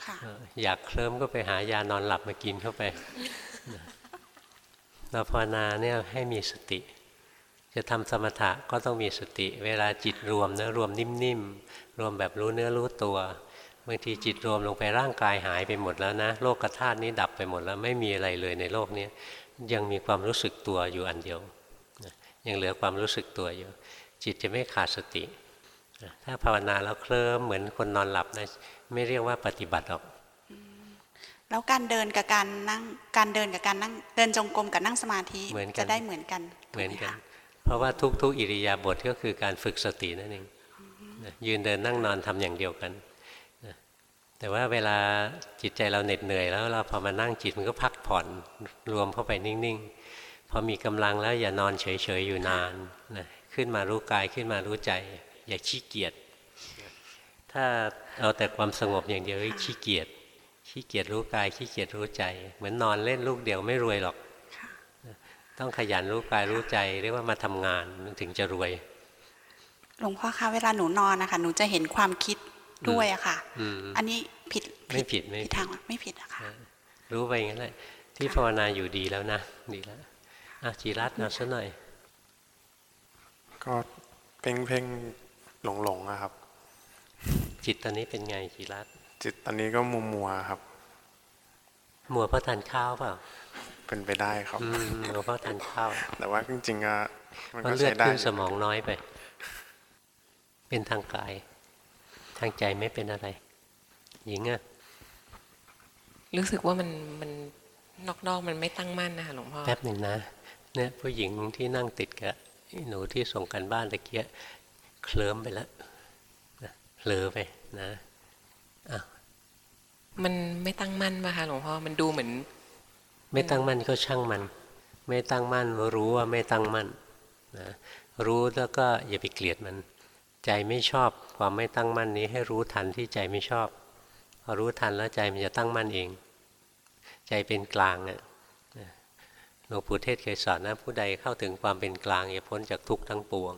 S10: ค่ะ
S1: เอออยากเคลิ้มก็ไปหายานอนหลับมากินเข้าไปนะ เราภาวนาเนี่ยให้มีสติ จะทำสมถะก็ต้องมีสติ เวลาจิตรวมนะรวมนิ่มๆ รวมแบบรู้เนื้อรู้ตัวบางทีจิตรวมลงไปร่างกายหายไปหมดแล้วนะ โลกธาตุนี้ดับไปหมดแล้วไม่มีอะไรเลยในโลกนี้ยังมีความรู้สึกตัวอยู่อันเดียว ยังเหลือความรู้สึกตัวอยู่ จิตจะไม่ขาดสติ ถ้าภาวนาแล้วเคลิ้มเหมือนคนนอนหลับนะไม่เรียกว่าปฏิบัติหรอก
S10: แล้วการเดินกับการนั่งการเดินกับการนั่งเดินจงกรมกับนั่งสมาธิ
S1: เหมือนกัน
S10: จะได้เหมือนกัน
S1: เหมือน
S10: ถูไห
S1: กัน
S10: คะ
S1: เพราะว่าทุกๆ อิริยาบถก็คือการฝึกสตินั่นเองนะยืนเดินนั่งนอนทำอย่างเดียวกันนะแต่ว่าเวลาจิตใจเราเหน็ดเหนื่อยแล้วเราพอมานั่งจิตมันก็พักผ่อนรวมเข้าไปนิ่งๆ พอมีกำลังแล้วอย่านอนเฉยๆอยู่นานนะขึ้นมารู้กายขึ้นมารู้ใจ อย่าขี้เกียจถ้าเอาแต่ความสงบอย่างเดียวขี้เกียจ ขี้เกียจรู้กายขี้เกียจรู้ใจ เหมือนนอนเล่นลูกเดียวไม่รวยหรอกต้องขยันรู้กายรู้ใจเรียกว่ามาทำงานมันถึงจะรวย
S10: หลวงพ่อคะเวลาหนูนอนนะคะหนูจะเห็นความคิดด้วยอะค่ะ
S1: อืม
S10: อันนี้ผิด
S1: ไม่ผิดไม่
S10: ผิดทางไม่ผิดอะค่ะ
S1: รู้ไปอย่างนั้นแหละที่ภาวนาอยู่ดีแล้วนะดีแล้วอะจีรัตน์เอาซะหน่อย
S11: ก็เพ่งเพ่งหลงหลงๆอะครับ
S1: จิตตอนนี้เป็นไงจีรัตน์
S11: จิตตอนนี้ก็มัวมัวๆครับ
S1: มัวเพราะทานข้าวเปล่า
S11: เป็นไปได้ครับ
S1: อืมมัวเพราะทานข้าว
S11: แต่ว่าจริงๆอะมัน
S1: เพ
S11: ก็
S1: ราะเลือ
S11: ใช้
S1: ด
S11: ได้
S1: ขึ้นสมองน้อยไป เป็นทางกาย ทางใจไม่เป็นอะไร หญิงอะ
S12: รู้สึกว่ามันมันนอกๆมันไม่ตั้งมั่นนะคะหลวงพ่อ
S1: แป๊บหนึ่งนะเนี่ยผู้หญิงที่นั่งติดกับหนูที่ส่งกันบ้านตะเกียเคลิ้มไปแล้วนะเผลอไปนะอะ
S12: มันไม่ตั้งมั่นป่ะคะหลวงพ่อมันดูเหมือน
S1: ไม่ตั้งมั่นก็ช่างมัน ไม่ตั้งมั่นรู้ว่าไม่ตั้งมั่นนะรู้แล้วก็อย่าไปเกลียดมัน ใจไม่ชอบความไม่ตั้งมั่นนี้ให้รู้ทันที่ใจไม่ชอบพอรู้ทันแล้วใจมันจะตั้งมั่นเอง ใจเป็นกลางอะหลวงปู่เทศเคยสอนนะผู้ใดเข้าถึงความเป็นกลางอย่าพ้นจากทุกข์ทั้งปวง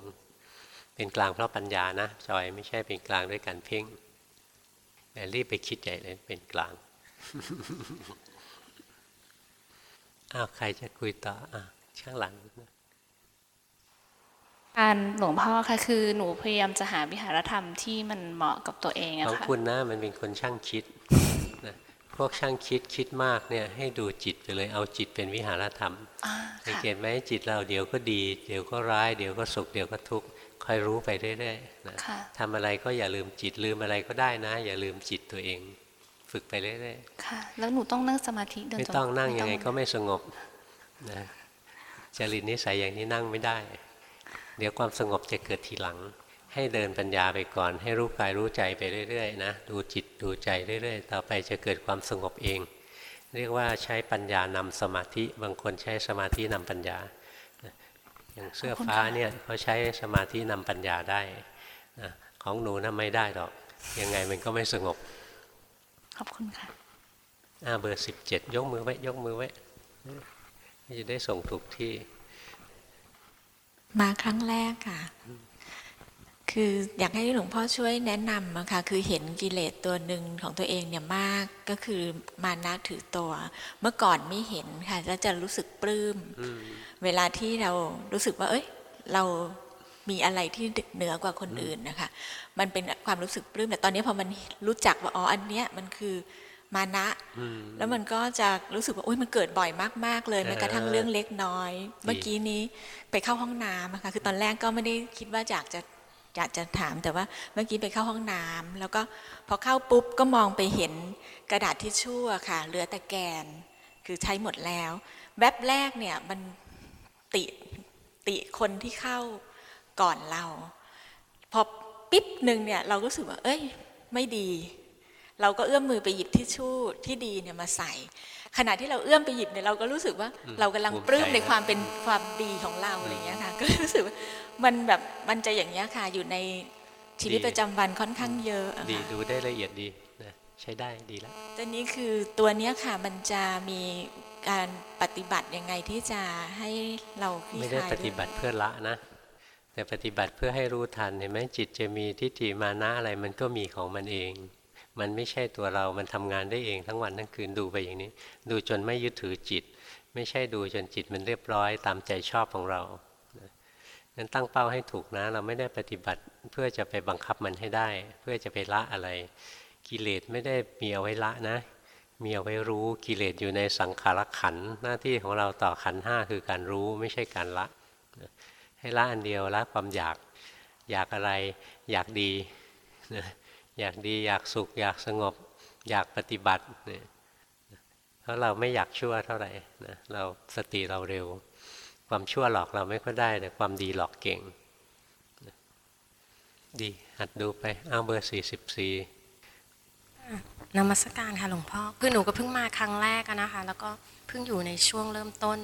S1: เป็นกลางเพราะปัญญานะจอยไม่ใช่เป็นกลางด้วยการเพ่ง แต่รีบไปคิดใหญ่เลยเป็นกลางอ้าวใครจะคุยต่ออะช่างหลัง
S13: การหลวงพ่อค่ะคือหนูพยายามจะหาวิหารธรรมที่มันเหมาะกับตัวเองอะ
S1: ของ
S13: ค่ะ
S1: คุณนะมันเป็นคนช่างคิดนะพวกช่างคิดคิดมากเนี่ยให้ดูจิตไปเลยเอาจิตเป็นวิหารธรรม
S13: อ่า
S1: สัง
S13: ค่ะ
S1: เกตไหมจิตเราเดี๋ยวก็ดี เดี๋ยวก็ร้าย เดี๋ยวก็สุขเดี๋ยวก็ทุกข์ คอยรู้ไปเรื่อยๆนะ
S13: ค่ะ
S1: ทำอะไรก็อย่าลืมจิตลืมอะไรก็ได้นะ อย่าลืมจิตตัวเอง ฝึกไปเรื่อย
S13: ค่ะ แล้วหนูต้องนั่งสมาธิเดิ
S1: ๆ
S13: น
S1: ไม่
S13: จ
S1: ต้องนั่ง
S13: ม่
S1: ยังไงก็ไม่สงบนะจริตนิสัยอย่างนี้นั่งไม่ได้ เดี๋ยวความสงบจะเกิดทีหลัง ให้เดินปัญญาไปก่อน ให้รู้กายรู้ใจไปเรื่อยๆนะดูจิตดูใจเรื่อยๆ ต่อไปจะเกิดความสงบเอง เรียกว่าใช้ปัญญานำสมาธิ บางคนใช้สมาธินำปัญญา อย่างเสื้อฟ้าเนี่ยเขาใช้สมาธินำปัญญาได้นะของหนูน่ะไม่ได้หรอก ยังไงมันก็ไม่สงบ
S13: ขอบคุณค่ะ
S1: อ่าเบอร์สิบเจ็ดยกมือไว้ ยกมือไว้จะได้ส่งถูกที่
S14: มาครั้งแรกค่ะ คืออยากให้หลวงพ่อช่วยแนะนำอะค่ะคือเห็นกิเลสตัวหนึ่งของตัวเองเนี่ยมากก็คือมานะถือตัว เมื่อก่อนไม่เห็นค่ะแล้วจะรู้สึกปลื้มเวลาที่เรารู้สึกว่า เอ้ย เรามีอะไรที่เหนือกว่าคนอื่นนะคะ มันเป็นความรู้สึกปลื้มแต่ตอนนี้พอมันรู้จักว่าอ๋ออันเนี้ยมันคือมานะแล้วมันก็จะรู้สึกว่าโอ้ยมันเกิดบ่อยมาก ๆ เลยแม้กระทั่งเรื่องเล็กน้อย เมื่อกี้นี้ไปเข้าห้องน้ำนะคะคือตอนแรกก็ไม่ได้คิดว่าอยากจะ อยากจะถามแต่ว่าเมื่อกี้ไปเข้าห้องน้ำแล้วก็พอเข้าปุ๊บก็มองไปเห็นกระดาษทิชชู่ค่ะ เหลือแต่แกน คือใช้หมดแล้ว แวบแรกเนี่ยมันติติคนที่เข้าก่อนเรา พอปิ๊บหนึ่งเนี่ยเราก็รู้สึกว่า เอ้ย ไม่ดี เราก็เอื้อมมือไปหยิบทิชชู่ที่ดีเนี่ยมาใส่ ขณะที่เราเอื้อมไปหยิบเนี่ยเราก็รู้สึกว่า
S1: อืม
S14: เรากำลัง
S1: ภูมิ
S14: ปลื้ม
S1: ใจ
S14: ใน
S1: นะ
S14: ความเป็นความดีของเราอะไรอย่างเงี้ยค่ะ ก็รู้สึกว่ามันแบบมันจะอย่างเงี้ยค่ะ อยู่ในชีวิตประจำวันค่อนข้างเยอะอะ
S1: ดี
S14: ค่ะ
S1: ดูได้ละเอียดดีนะใช้ได้ดีแล้ว
S14: ตอนนี้คือตัวเนี้ยค่ะมันจะมีการปฏิบัติยังไงที่จะให้เราคลี่
S1: ไม่
S14: ค
S1: ได้
S14: ลาย
S1: ปฏิบัติเพื่อละนะแต่ปฏิบัติเพื่อให้รู้ทันเห็นไหมจิตจะมีทิฏฐิมานะอะไรมันก็มีของมันเอง มันไม่ใช่ตัวเรา มันทำงานได้เองทั้งวันทั้งคืนดูไปอย่างนี้ ดูจนไม่ยึดถือจิต ไม่ใช่ดูจนจิตมันเรียบร้อยตามใจชอบของเรานั้นตั้งเป้าให้ถูกนะ เราไม่ได้ปฏิบัติเพื่อจะไปบังคับมันให้ได้ เพื่อจะไปละอะไร กิเลสไม่ได้มีเอาไว้ละนะ มีเอาไว้รู้กิเลสอยู่ในสังขารขันธ์หน้าที่ของเราต่อขันธ์ห้าคือการรู้ไม่ใช่การละ ให้ละอันเดียวละความอยากอยากอะไรอยากดีนะ อยากดีอยากสุข อยากสงบ อยากปฏิบัติเนี่ยเพราะเราไม่อยากชั่วเท่าไหร่นะเราสติเราเร็ว ความชั่วหลอกเราไม่ค่อยได้แต่ความดีหลอกเก่ง ดีหัดดูไปเอาเบอร์สี่สิบสี่
S15: นมัสการค่ะหลวงพ่อคือหนูก็เพิ่งมาครั้งแรกนะคะ แล้วก็เพิ่งอยู่ในช่วงเริ่มต้น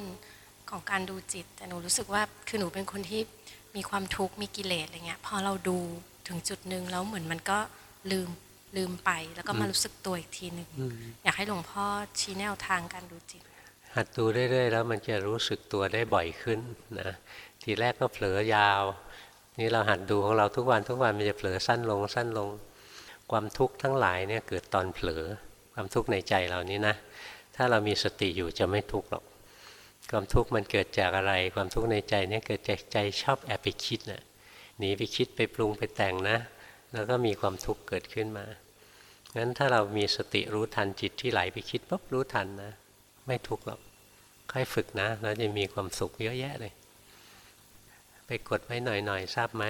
S15: ของการดูจิต แต่หนูรู้สึกว่าคือหนูเป็นคนที่มีความทุกข์มีกิเลสอะไรเงี้ยพอเราดูถึงจุดหนึ่งแล้วเหมือนมันก็ ลืมลืมไปแล้วก็มารู้สึกตัวอีกทีหนึ่ง
S1: อืม
S15: อยากให้หลวงพ่อชี้แนวทางการดูจิต
S1: หัดดูเรื่อย ๆ แล้วมันจะรู้สึกตัวได้บ่อยขึ้นนะทีแรกก็เผลอยาว นี่เราหัดดูของเราทุกวันทุกวันมันจะเผลอสั้นลงสั้นลง ความทุกข์ทั้งหลายเนี่ยเกิดตอนเผลอความทุกข์ในใจเรานี้นะถ้าเรามีสติอยู่จะไม่ทุกข์หรอก ความทุกข์มันเกิดจากอะไร ความทุกข์ในใจเนี่ยเกิดจากใจชอบแอบไปคิดนะ่ะหนีไปคิดไปปรุงไปแต่งนะ แล้วก็มีความทุกข์เกิดขึ้นมา งั้นถ้าเรามีสติรู้ทันจิตที่ไหลไปคิดปุ๊บรู้ทันนะ ไม่ทุกข์หรอก ค่อยฝึกนะแล้วจะมีความสุขเยอะแยะเลย ไปกดไว้หน่อยๆ ทราบไหม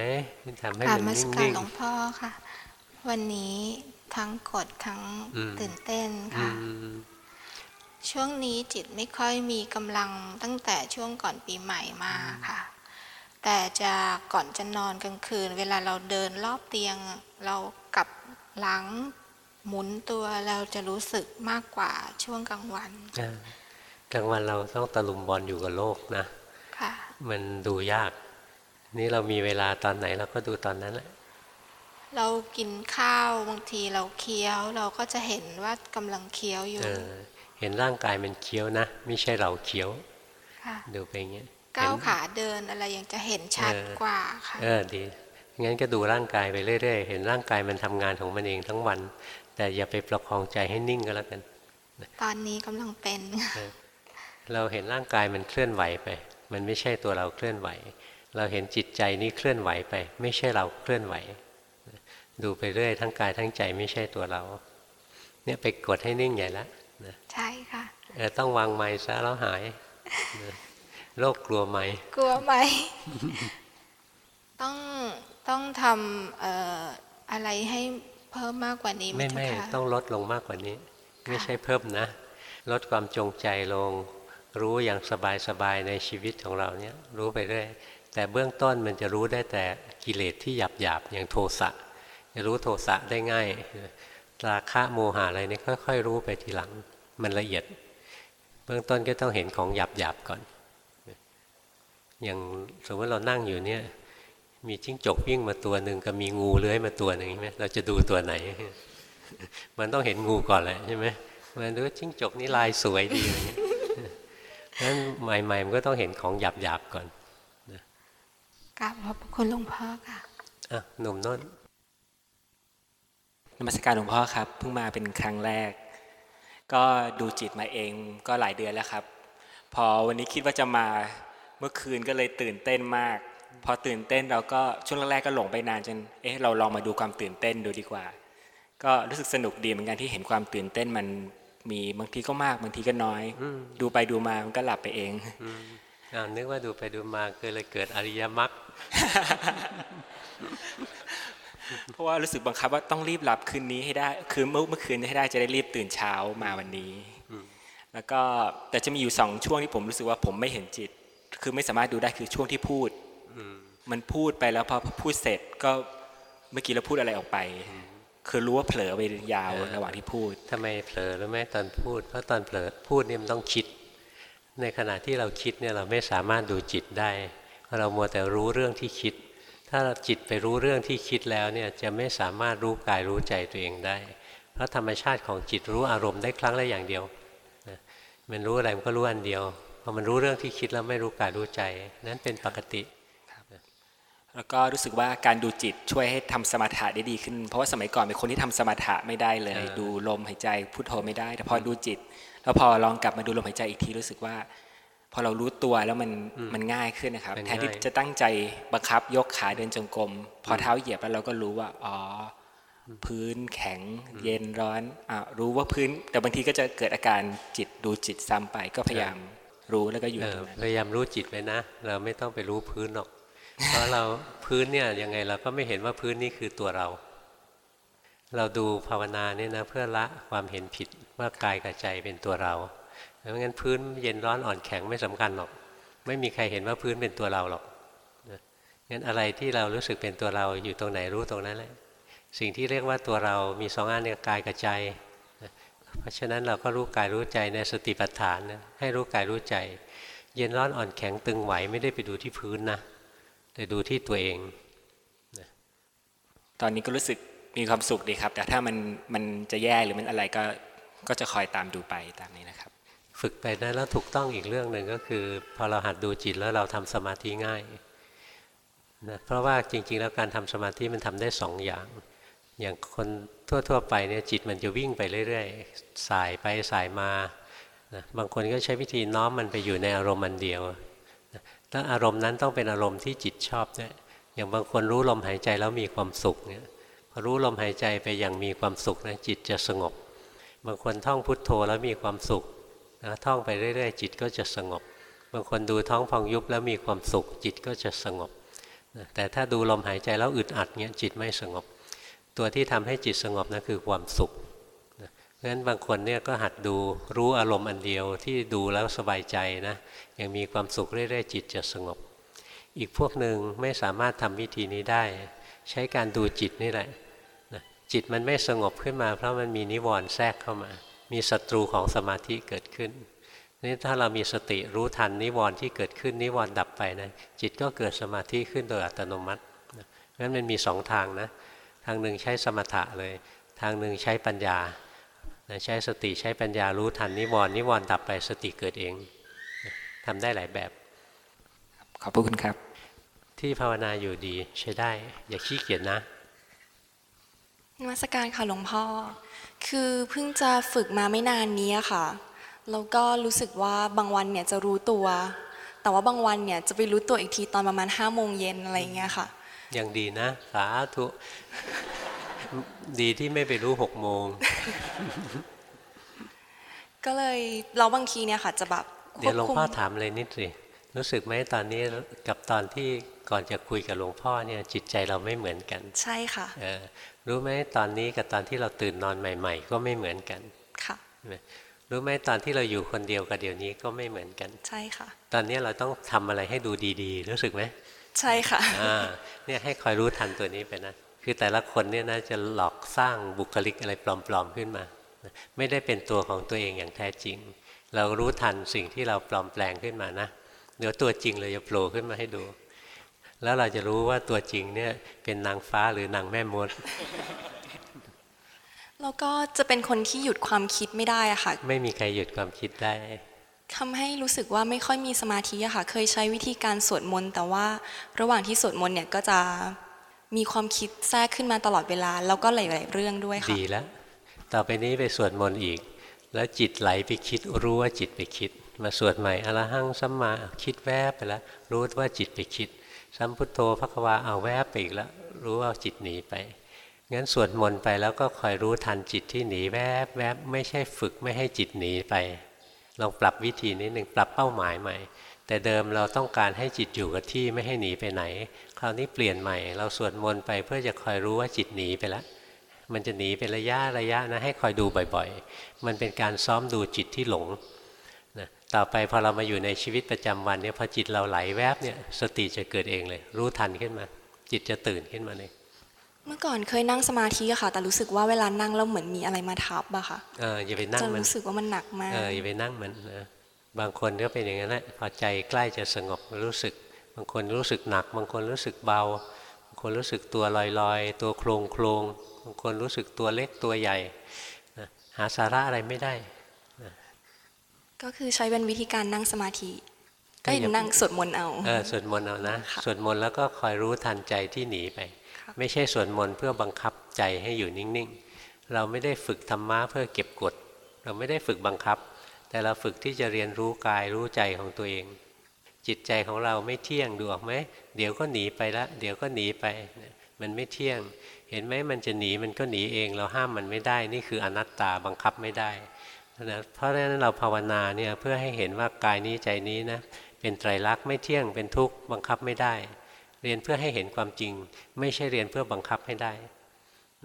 S1: ทำให้
S2: กราบ
S1: มัน
S2: มาส
S1: นิ่
S2: การ
S1: ง
S2: หลวงพ่อค่ะ วันนี้ทั้งกดทั้ง
S1: อืม
S2: ตื่นเต้น
S1: ๆอื
S2: ค่ะ
S1: ม
S2: ช่วงนี้จิตไม่ค่อยมีกำลังตั้งแต่ช่วงก่อนปีใหม่มาค่ะ แต่จะก่อนจะนอนกลางคืน เวลาเราเดินรอบเตียง เรากลับหลังหมุนตัวเราจะรู้สึกมากกว่าช่วงกลางวัน
S1: อ่ากลางวันเราต้องตะลุมบอลอยู่กับโลกนะ
S2: ค่ะ
S1: มันดูยาก นี่เรามีเวลาตอนไหนเราก็ดูตอนนั้นแหละ
S16: เรากินข้าวบางทีเราเคี้ยว เราก็จะเห็นว่ากำลังเคี้ยวอยู่
S1: เออเห็นร่างกายมันเคี้ยวนะ ไม่ใช่เราเคี้ยว
S16: ค่ะ
S1: ดูไปอย่างเงี้ย
S16: ก้าว
S1: เห็น
S16: ขาเดินอะไรยังจะเห็นชัด
S1: เออ
S16: กว่าค่ะ
S1: เออดีงั้นก็ดูร่างกายไปเรื่อยๆ เห็นร่างกายมันทำงานของมันเองทั้งวัน แต่อย่าไปประคองใจให้นิ่งก็แล้วกัน
S16: ตอนนี้กำลังเป็น
S1: เออเราเห็นร่างกายมันเคลื่อนไหวไป มันไม่ใช่ตัวเราเคลื่อนไหว เราเห็นจิตใจนี้เคลื่อนไหวไป ไม่ใช่เราเคลื่อนไหว ดูไปเรื่อยทั้งกายทั้งใจไม่ใช่ตัวเรา เนี่ยไปกดให้นิ่งใหญ่แล้วนะ
S16: ใช่ค่ะ
S1: เออต้องวางไม้ซะแล้วหายนะ โรคกลัวไม้
S16: กลัวไหม ต้องต้องทำเอ่ออะไรให้เพิ่มมากกว่านี้ไหม
S1: ไม่
S16: เจ้า
S1: ไม่
S16: ค่ะ
S1: ต้องลดลงมากกว่านี้ ไม่ใช่เพิ่มนะ ลดความจงใจลง รู้อย่างสบายสบายในชีวิตของเราเนี่ยรู้ไปเรื่อยแต่เบื้องต้นมันจะรู้ได้แต่กิเลสที่หยาบหยาบๆอย่างโทสะจะรู้โทสะได้ง่ายราคะโมหะอะไรนี่ค่อยๆรู้ไปทีหลัง มันละเอียด เบื้องต้นก็ต้องเห็นของหยาบหยาบๆก่อน อย่างสมมติเรานั่งอยู่เนี่ย มีจิ้งจกวิ่งมาตัวหนึ่งกับมีงูเลื้อยมาตัวหนึ่งใช่ไหมเราจะดูตัวไหน มันต้องเห็นงูก่อนแหละใช่ไหมมันดูจิ้งจกนี่ลายสวยดีอะไรเงี้ยนั้นใหม่ๆมันก็ต้องเห็นของหยาบๆก่อน
S16: กราบขอบพระคุณหลวงพ่อค่ะ
S1: อะหนุ่มโน้น
S17: นมัสการหลวงพ่อครับเพิ่งมาเป็นครั้งแรก ก็ดูจิตมาเองก็หลายเดือนแล้วครับ พอวันนี้คิดว่าจะมา เมื่อคืนก็เลยตื่นเต้นมาก พอตื่นเต้นเราก็ช่วงแรกๆก็หลงไปนานจนเอ๊ะเราลองมาดูความตื่นเต้นดูดีกว่า ก็รู้สึกสนุกดีเหมือนกันที่เห็นความตื่นเต้นมันมีบางทีก็มากบางทีก็น้อย ดูไปดูมามันก็หลับไปเอง
S1: อืมอ้าวนึกว่าดูไปดูมาเกิดเลยเกิดอริยมรรค
S17: เพราะว่ารู้สึกบังคับว่าต้องรีบหลับคืนนี้ให้ได้ คือเมื่อเมื่อคืนนี้ให้ได้จะได้รีบตื่นเช้ามาวันนี้ แล้วก็แต่จะมีอยู่สองช่วงที่ผมรู้สึกว่าผมไม่เห็นจิต คือไม่สามารถดูได้คือช่วงที่พูด
S1: อืม
S17: มันพูดไปแล้วพอพูดเสร็จก็เมื่อกี้เราพูดอะไรออกไป คือรู้ว่าเผลอไปยาวระหว่างที่พูด
S1: ทำไมเผลอรู้ไหมตอนพูด เพราะตอนเผลอพูดเนี่ยมันต้องคิด ในขณะที่เราคิดเนี่ยเราไม่สามารถดูจิตได้เพราะเรามัวแต่รู้เรื่องที่คิด ถ้าเราจิตไปรู้เรื่องที่คิดแล้วเนี่ยจะไม่สามารถรู้กายรู้ใจตัวเองได้ เพราะธรรมชาติของจิตรู้อารมณ์ได้ครั้งละอย่างเดียวนะมันรู้อะไรมันก็รู้อันเดียว พอมันรู้เรื่องที่คิดแล้วไม่รู้กายรู้ใจ นั้นเป็นปกติ
S17: แล้วก็รู้สึกว่าการดูจิตช่วยให้ทำสมาธิได้ดีขึ้น เพราะว่าสมัยก่อนเป็นคนที่ทำสมาธิไม่ได้เลย ดูลมหายใจพุทโธไม่ได้ แต่พอดูจิต แล้วพอลองกลับมาดูลมหายใจอีกทีรู้สึกว่า พอเรารู้ตัวแล้วมันมันง่ายขึ้นนะครับ
S1: มัน
S17: แทนที่
S1: ง่าย
S17: จะตั้งใจบังคับยกขาเดินจงกรมพอเท้าเหยียบแล้วเราก็รู้ว่าอ๋ออพื้นแข็งเย็นร้อนอะรู้ว่าพื้น แต่บางทีก็จะเกิดอาการจิตดูจิตซ้ำไปก็พยายาม รู้แล้วก็อยู่
S1: เอ
S17: ต
S1: อ
S17: รงนั้น
S1: พยายามรู้จิตไว้นะ เราไม่ต้องไปรู้พื้นหรอก เพราะเราพื้นเนี่ยยังไงเราก็ไม่เห็นว่าพื้นนี่คือตัวเรา เราดูภาวนาเนี่ยนะเพื่อละความเห็นผิดว่ากายกับใจเป็นตัวเราเพราะงั้นพื้นเย็นร้อนอ่อนแข็งไม่สำคัญหรอก ไม่มีใครเห็นว่าพื้นเป็นตัวเราหรอกนะงั้นอะไรที่เรารู้สึกเป็นตัวเราอยู่ตรงไหนรู้ตรงนั้นแหละสิ่งที่เรียกว่าตัวเรามีสองอันเนี่ยกายกับใจนะ เพราะฉะนั้นเราก็รู้กายรู้ใจในสติปัฏฐานนะให้รู้กายรู้ใจ เย็นร้อนอ่อนแข็งตึงไหวไม่ได้ไปดูที่พื้นนะแต่ดูที่ตัวเอง
S17: ตอนนี้ก็รู้สึกมีความสุขดีครับ แต่ถ้ามันมันจะแย่หรือมันอะไรก็ก็จะคอยตามดูไปตามนี้นะครับ
S1: ฝึกไปนะแล้วถูกต้องอีกเรื่องหนึ่งก็คือ พอเราหัดดูจิตแล้วเราทำสมาธิง่ายนะเพราะว่าจริง ๆ แล้วการทำสมาธิมันทำได้สองอย่าง อย่างคน ทั่ว ๆ ไปเนี่ยจิตมันจะวิ่งไปเรื่อยๆ สายไปสายมานะบางคนก็ใช้วิธีน้อมมันไปอยู่ในอารมณ์อันเดียวนะแล้วอารมณ์นั้นต้องเป็นอารมณ์ที่จิตชอบด้วยอย่างบางคนรู้ลมหายใจแล้วมีความสุขเนี่ยพอรู้ลมหายใจไปอย่างมีความสุขนะจิตจะสงบ บางคนท่องพุทโธแล้วมีความสุขนะท่องไปเรื่อย ๆ จิตก็จะสงบ บางคนดูท้องพองยุบแล้วมีความสุข จิตก็จะสงบ แต่ถ้าดูลมหายใจแล้วอึดอัดเงี้ยจิตไม่สงบ ตัวที่ทำให้จิตสงบนะคือความสุขเพราะฉะนั้นบางคนเนี่ยก็หัดดูรู้อารมณ์อันเดียวที่ดูแล้วสบายใจนะยังมีความสุขเรื่อยๆจิตจะสงบ อีกพวกหนึ่งไม่สามารถทำวิธีนี้ได้ ใช้การดูจิตนี่แหละนะจิตมันไม่สงบขึ้นมา เพราะมันมีนิวรณ์แทรกเข้ามา มีศัตรูของสมาธิเกิดขึ้นนี่ถ้าเรามีสติรู้ทันนิวรณ์ที่เกิดขึ้นนิวรณ์ดับไปนะจิตก็เกิดสมาธิขึ้นโดยอัตโนมัติงั้นมันมีสองทางนะ ทางหนึ่งใช้สมถะเลย ทางหนึ่งใช้ปัญญาใช้สติใช้ปัญญารู้ทันนิวรณ์นิวรณ์ดับไปสติเกิดเองทำได้หลายแบบ
S17: ขอบพระคุณครับ
S1: ที่ภาวนาอยู่ดีใช้ได้ อย่าขี้เกียจนะ
S18: นมัสการค่ะหลวงพ่อ คือเพิ่งจะฝึกมาไม่นานนี้ค่ะแล้วก็รู้สึกว่าบางวันเนี่ยจะรู้ตัว แต่ว่าบางวันเนี่ยจะไปรู้ตัวอีกทีตอนประมาณห้าโมงเย็นอะไรอย่างเงี้ยค่ะ
S1: ยังดีนะ สาธุ ดีที่ไม่ไปรู้หกโมง
S18: ก็เลยเราบางทีเนี่ยค่ะจะแบบค
S1: เดี๋ยวว
S18: บ
S1: หลวง
S18: คุม
S1: พ่อถามเลยนิดสิรู้สึกไหมตอนนี้กับตอนที่ก่อนจะคุยกับหลวงพ่อเนี่ยจิตใจเราไม่เหมือนกัน
S18: ใช่ค่ะ
S1: เออรู้ไหมตอนนี้กับตอนที่เราตื่นนอนใหม่ ๆ ก็ไม่เหมือนกัน
S18: ค่ะ
S1: รู้ไหมตอนที่เราอยู่คนเดียวกับเดี๋ยวนี้ก็ไม่เหมือนกัน
S18: ใช่ค่ะ
S1: ตอนนี้เราต้องทำอะไรให้ดูดีๆ รู้สึกไหม
S18: ใช่ค่ะ
S1: อ่าเนี่ยให้คอยรู้ทันตัวนี้ไปนะคือแต่ละคนเนี่ยนะจะหลอกสร้างบุคลิกอะไรปลอมๆขึ้นมา ไม่ได้เป็นตัวของตัวเองอย่างแท้จริง เรารู้ทันสิ่งที่เราปลอมแปลงขึ้นมานะเดี๋ยวตัวจริงเลยจะโผล่ขึ้นมาให้ดู แล้วเราจะรู้ว่าตัวจริงเนี่ยเป็นนางฟ้าหรือนางแม่มด
S18: แล้วก็จะเป็นคนที่หยุดความคิดไม่ได้อะค่ะ
S1: ไม่มีใครหยุดความคิดได้
S18: ทำให้รู้สึกว่าไม่ค่อยมีสมาธิอะค่ะ เคยใช้วิธีการสวดมนต์แต่ว่าระหว่างที่สวดมนต์เนี่ยก็จะมีความคิดแทรกขึ้นมาตลอดเวลา แล้วก็หลาย ๆ เรื่องด้วยค่ะ
S1: ดีแล้ว ต่อไปนี้ไปสวดมนต์อีก แล้วจิตไหลไปคิดรู้ว่าจิตไปคิด มาสวดใหม่อรหังสัมมาคิดแวบไปแล้วรู้ว่าจิตไปคิดสัมพุทโธพระควาเอาแวบไปอีกแล้วรู้ว่าจิตหนีไปงั้นสวดมนต์ไปแล้วก็คอยรู้ทันจิตที่หนีแวบแวบไม่ใช่ฝึกไม่ให้จิตหนีไป ลองปรับวิธีนิดหนึ่งปรับเป้าหมายใหม่ แต่เดิมเราต้องการให้จิตอยู่กับที่ไม่ให้หนีไปไหน คราวนี้เปลี่ยนใหม่ เราสวดมนต์ไปเพื่อจะคอยรู้ว่าจิตหนีไปแล้วมันจะหนีเป็นระยะระยะนะให้คอยดูบ่อยๆ มันเป็นการซ้อมดูจิตที่หลงนะต่อไปพอเรามาอยู่ในชีวิตประจำวันเนี่ยพอจิตเราไหลแวบเนี่ยสติจะเกิดเองเลย รู้ทันขึ้นมา จิตจะตื่นขึ้นมาเลย
S18: เมื่อก่อนเคยนั่งสมาธิอะค่ะ แต่รู้สึกว่าเวลานั่งแล้วเหมือนมีอะไรมาทับอะค่ะ
S1: เอออย่าไปนั่ง
S18: จะ
S1: มัน
S18: รู้สึกว่ามันหนักมาก
S1: เอออย่าไปนั่งมันนะบางคนก็เป็นอย่างนั้นแหละพอใจใกล้จะสงบรู้สึก บางคนรู้สึกหนัก บางคนรู้สึกเบา บางคนรู้สึกตัวลอยๆ ตัวโครงโครงบางคนรู้สึกตัวเล็กตัวใหญ่นะหาสาระอะไรไม่ได้
S18: ก็คือใช้เป็นวิธีการนั่งสมาธิ
S1: ก็
S18: ก็
S1: อย่า
S18: นั่งสวดมนต์เอา
S1: เออสวดมนต์เอานะสวดมนต์แล้วก็คอยรู้ทันใจที่หนีไป ไม่ใช่สวดมนต์เพื่อบังคับใจให้อยู่นิ่งๆ เราไม่ได้ฝึกธรรมะเพื่อเก็บกด เราไม่ได้ฝึกบังคับ แต่เราฝึกที่จะเรียนรู้กายรู้ใจของตัวเอง จิตใจของเราไม่เที่ยงดูออกไหมเดี๋ยวก็หนีไปละเดี๋ยวก็หนีไป มันไม่เที่ยง เห็นไหมมันจะหนีมันก็หนีเอง เราห้ามมันไม่ได้นี่คืออนัตตาบังคับไม่ได้นะเพราะฉะนั้นเราภาวนาเนี่ยเพื่อให้เห็นว่ากายนี้ใจนี้นะเป็นไตรลักษณ์ไม่เที่ยงเป็นทุกข์บังคับไม่ได้ เรียนเพื่อให้เห็นความจริง ไม่ใช่เรียนเพื่อบังคับให้ได้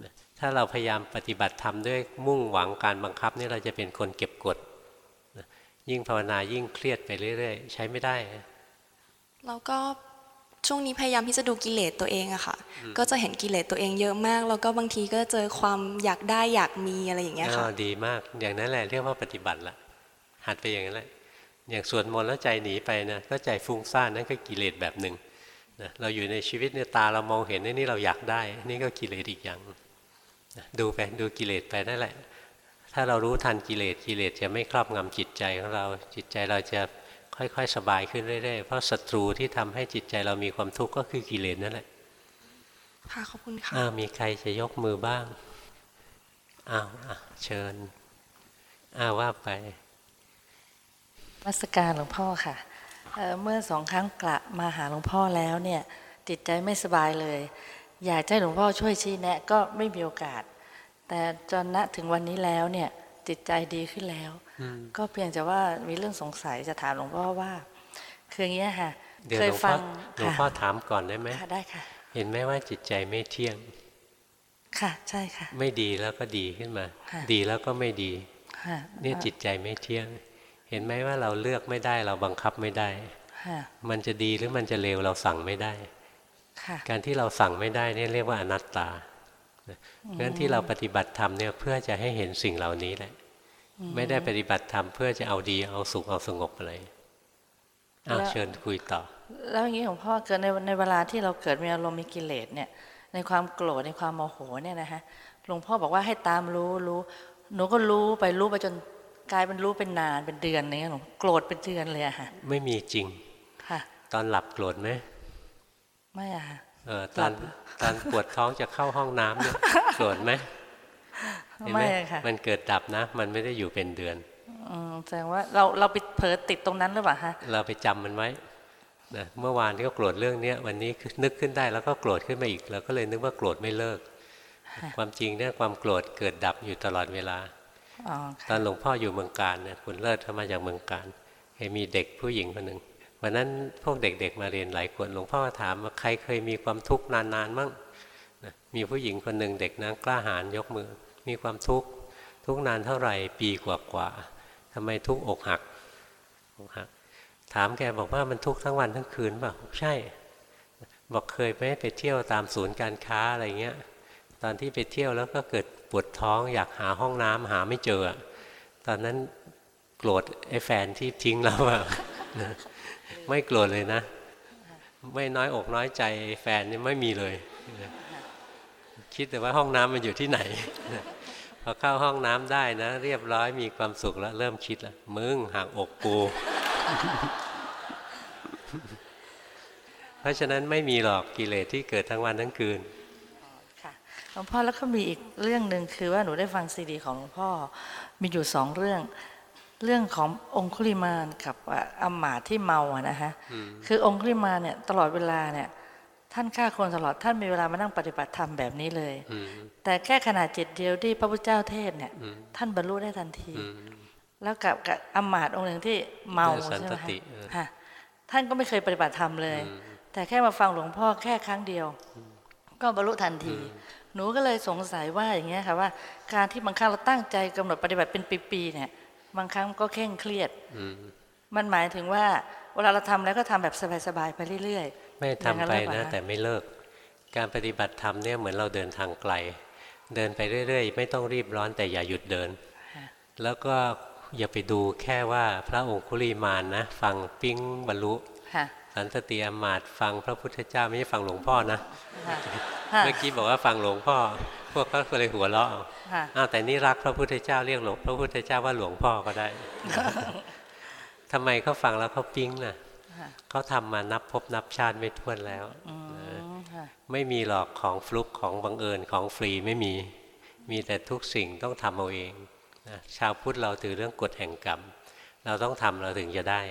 S1: นะถ้าเราพยายามปฏิบัติธรรมด้วยมุ่งหวังการบังคับนี่เราจะเป็นคนเก็บกดนะยิ่งภาวนายิ่งเครียดไปเรื่อยๆ ใช้ไม่ได้
S18: แล้วก็ช่วงนี้พยายามที่จะดูกิเลสตัวเองอะค่ะ ก็จะเห็นกิเลสตัวเองเยอะมาก แล้วก็บางทีก็เจอความอยากได้อยากมีอะไรอย่างเงี้ย
S1: อ๋
S18: ค่ะ
S1: อดีมากอย่างนั้นแหละเรียกว่าปฏิบัติละหัดไปอย่างนั้นแหละอย่างสวดมนต์แล้วใจหนีไปนะก็ใจฟุ้งซ่านนั่นก็กิเลสแบบหนึ่ง นะเราอยู่ในชีวิตเนี่ยตาเรามองเห็นนี่เราอยากได้ นี่ก็กิเลสอีกอย่างนะดูไปดูกิเลสไปนั่นแหละ ถ้าเรารู้ทันกิเลสกิเลสจะไม่ครอบงำจิตใจของเราจิตใจเราจะค่อยๆ สบายขึ้นเรื่อยๆ เพราะศัตรูที่ทำให้จิตใจเรามีความทุกข์ก็คือกิเลสนั่นแหละ
S18: ค่ะขอบคุณค่ะ
S1: อ้าวมีใครจะยกมือบ้างอ้าวอะเชิญอ้าวว่าไป
S19: มัสการหลวงพ่อค่ะ เอ่อเมื่อสองครั้งกลับมาหาหลวงพ่อแล้วเนี่ยจิตใจไม่สบายเลย อยากให้หลวงพ่อช่วยชี้แนะก็ไม่มีโอกาส แต่จนณถึงวันนี้แล้วเนี่ยจิตใจดีขึ้นแล้ว
S1: อืม
S19: ก็เพียงแต่ว่ามีเรื่องสงสัยจะถามหลวงพ่อว่า คืออย่างเงี้ยค่ะ
S1: เดี๋ยว
S19: เค
S1: ห
S19: ย
S1: ลวง
S19: ฟั
S1: พ่องหลวงพ่อ
S19: ค่ะ
S1: ถามก่อนได้ไหม
S19: ค่ะได้ค่ะ
S1: เห็นไหมว่าจิตใจไม่เที่ยง
S19: ค่ะใช่ค่ะ
S1: ไม่ดีแล้วก็ดีขึ้นมา
S19: ค่ะ
S1: ดีแล้วก็ไม่ดี
S19: ค่ะ
S1: เนี่ยจิตใจไม่เที่ยง เห็นไหมว่าเราเลือกไม่ได้เราบังคับไม่ได้
S19: ค่ะ
S1: มันจะดีหรือมันจะเลวเราสั่งไม่ได้
S19: ค่ะ
S1: การที่เราสั่งไม่ได้เนี่ยเรียกว่าอนัตตา
S19: อืม
S1: เพราะฉะนั้นที่เราปฏิบัติธรรมเนี่ยเพื่อจะให้เห็นสิ่งเหล่านี้แหละ
S19: อืม
S1: ไม่ได้ปฏิบัติธรรมเพื่อจะเอาดีเอาสุขเอาสงบอะไรอ้าว
S19: แล้ว
S1: เชิญคุยต่อ
S19: แล้วอย่างนี้หลวงพ่อเกิดในในเวลาที่เราเกิดมีอารมณ์มีกิเลสเนี่ย ในความโกรธในความโมโหเนี่ยนะฮะหลวงพ่อบอกว่าให้ตามรู้รู้ หนูก็รู้ไปรู้ไปจน กลายเป็นรู้เป็นนานเป็นเดือนอะไรเงี้ยหนูโกรธเป็นเดือนเลยอะฮะ
S1: ไม่มีจริง
S19: ค่ะ
S1: ตอนหลับโกรธไหม
S19: ไม่อะฮะ
S1: เออตอนตอนปวดท้องจะเข้าห้องน้ำเนี่ยโกรธไหมเห็นไหม
S19: ไม่ค่ะ
S1: มันเกิดดับนะ มันไม่ได้อยู่เป็นเดือน
S19: อืมแสดงว่าเราเราไปเผลอติดตรงนั้นหรือเปล่าฮะ
S1: เราไปจำมันไว้นะเมื่อวานก็โกรธเรื่องเนี้ยวันนี้นึกขึ้นได้แล้วก็โกรธขึ้นมาอีกเราก็เลยนึกว่าโกรธไม่เลิก ความจริงเนี่ยความโกรธเกิดดับอยู่ตลอดเวลา
S19: อ๋อ
S1: ตอนหลวงพ่ออยู่เมืองการเนี่ยคุณเลิศเข้ามาจากเมืองการเคยมีเด็กผู้หญิงคนหนึ่งวันนั้นพวกเด็กๆมาเรียนหลายคนหลวงพ่อถามว่าใครเคยมีความทุกข์นานๆมั่งมีผู้หญิงคนหนึ่งเด็กนะกล้าหาญยกมือ มีความทุกข์ทุกข์นานเท่าไหร่ปีกว่าๆทำไมทุกข์อกหักอกหัก ถามแกบอกว่ามันทุกข์ทั้งวันทั้งคืนเปล่าใช่ บอกเคยไหมไปเที่ยวตามศูนย์การค้าอะไรเงี้ย ตอนที่ไปเที่ยวแล้วก็เกิด ปวดท้องอยากหาห้องน้ำหาไม่เจอ ตอนนั้นโกรธไอ้แฟนที่ทิ้งเราอะไม่โกรธเลยนะ ไม่น้อยอกน้อยใจแฟนนี่ไม่มีเลย คิดแต่ว่าห้องน้ำมันอยู่ที่ไหนพอเข้าห้องน้ำได้นะ เรียบร้อยมีความสุขแล้ว เริ่มคิดแล้วมึงห่างอกกูเพราะฉะนั้นไม่มีหรอกกิเลสที่เกิดทั้งวันทั้งคืน
S19: ลวงพ่อแล้วก็มีอีกเรื่องหนึ่งคือว่าหนูได้ฟังซีดีของหลวงพ่อมีอยู่สองเรื่อง เรื่องขององคุลิมานกับอะอามาตย์ที่เมาอะนะฮะ
S1: อืม
S19: คือองคุลิมานเนี่ยตลอดเวลาเนี่ยท่านฆ่าคนตลอดท่านมีเวลามานั่งปฏิบัติธรรมแบบนี้เลย
S1: อืม
S19: แต่แค่ขนาดจิตเดียวที่พระพุทธเจ้าเทศน์เนี่ย
S1: อืม
S19: ท่านบรรลุได้ทันที
S1: อืม
S19: แล้วกับกับอามาตย์องค์หนึ่งที่เมา
S1: สัน
S19: ใช่ไหม
S1: ตติเออ
S19: ฮะท่านก็ไม่เคยปฏิบัติธรรมเลย แต่แค่มาฟังหลวงพ่อแค่ครั้งเดียว ก็บรรลุทันทีหนูก็เลยสงสัยว่าอย่างเงี้ยค่ะว่า การที่บางครั้งเราตั้งใจกำหนดปฏิบัติเป็นปีๆเนี่ย บางครั้งก็เคร่งเครียด
S1: อืม
S19: มันหมายถึงว่า เวลาเราทำแล้วก็ทำแบบสบายๆไปเรื่อยๆ
S1: ไม่
S19: อย่า
S1: ทำ
S19: งนั้น
S1: ไป
S19: หรือเปล่า
S1: นะ
S19: คะ
S1: แต่ไม่เลิก การปฏิบัติธรรมเนี่ยเหมือนเราเดินทางไกล เดินไปเรื่อย ๆ ไม่ต้องรีบร้อนแต่อย่าหยุดเดิน แล้วก็อย่าไปดูแค่ว่าพระองคุลีมานนะ ฟังปิ้งบรรลุ
S19: ค่ะ
S1: สันตติอมาตย์ฟังพระพุทธเจ้าไม่ใช่ฟังหลวงพ่อนะ
S19: ค่ะค่ะ
S1: เมื่อกี้บอกว่าฟังหลวงพ่อ พวกเขาก็เลยหัวเราะเอา
S19: ค่ะ
S1: อ้าวแต่นี่รักพระพุทธเจ้าเรียกหลวงพระพุทธเจ้าว่าหลวงพ่อก็ได้ทำไมเขาฟังแล้วเขาปิ๊งน่ะ
S19: ค่ะ
S1: เขาทำมานับพบนับชาติไม่ถ้วนแล้ว
S19: อืมค่ะ
S1: ไม่มีหรอกของฟลุกของบังเอิญของฟรีไม่มีมีแต่ทุกสิ่งต้องทำเอาเองนะชาวพุทธเราถือเรื่องกฎแห่งกรรม เราต้องทำเราถึงจะได้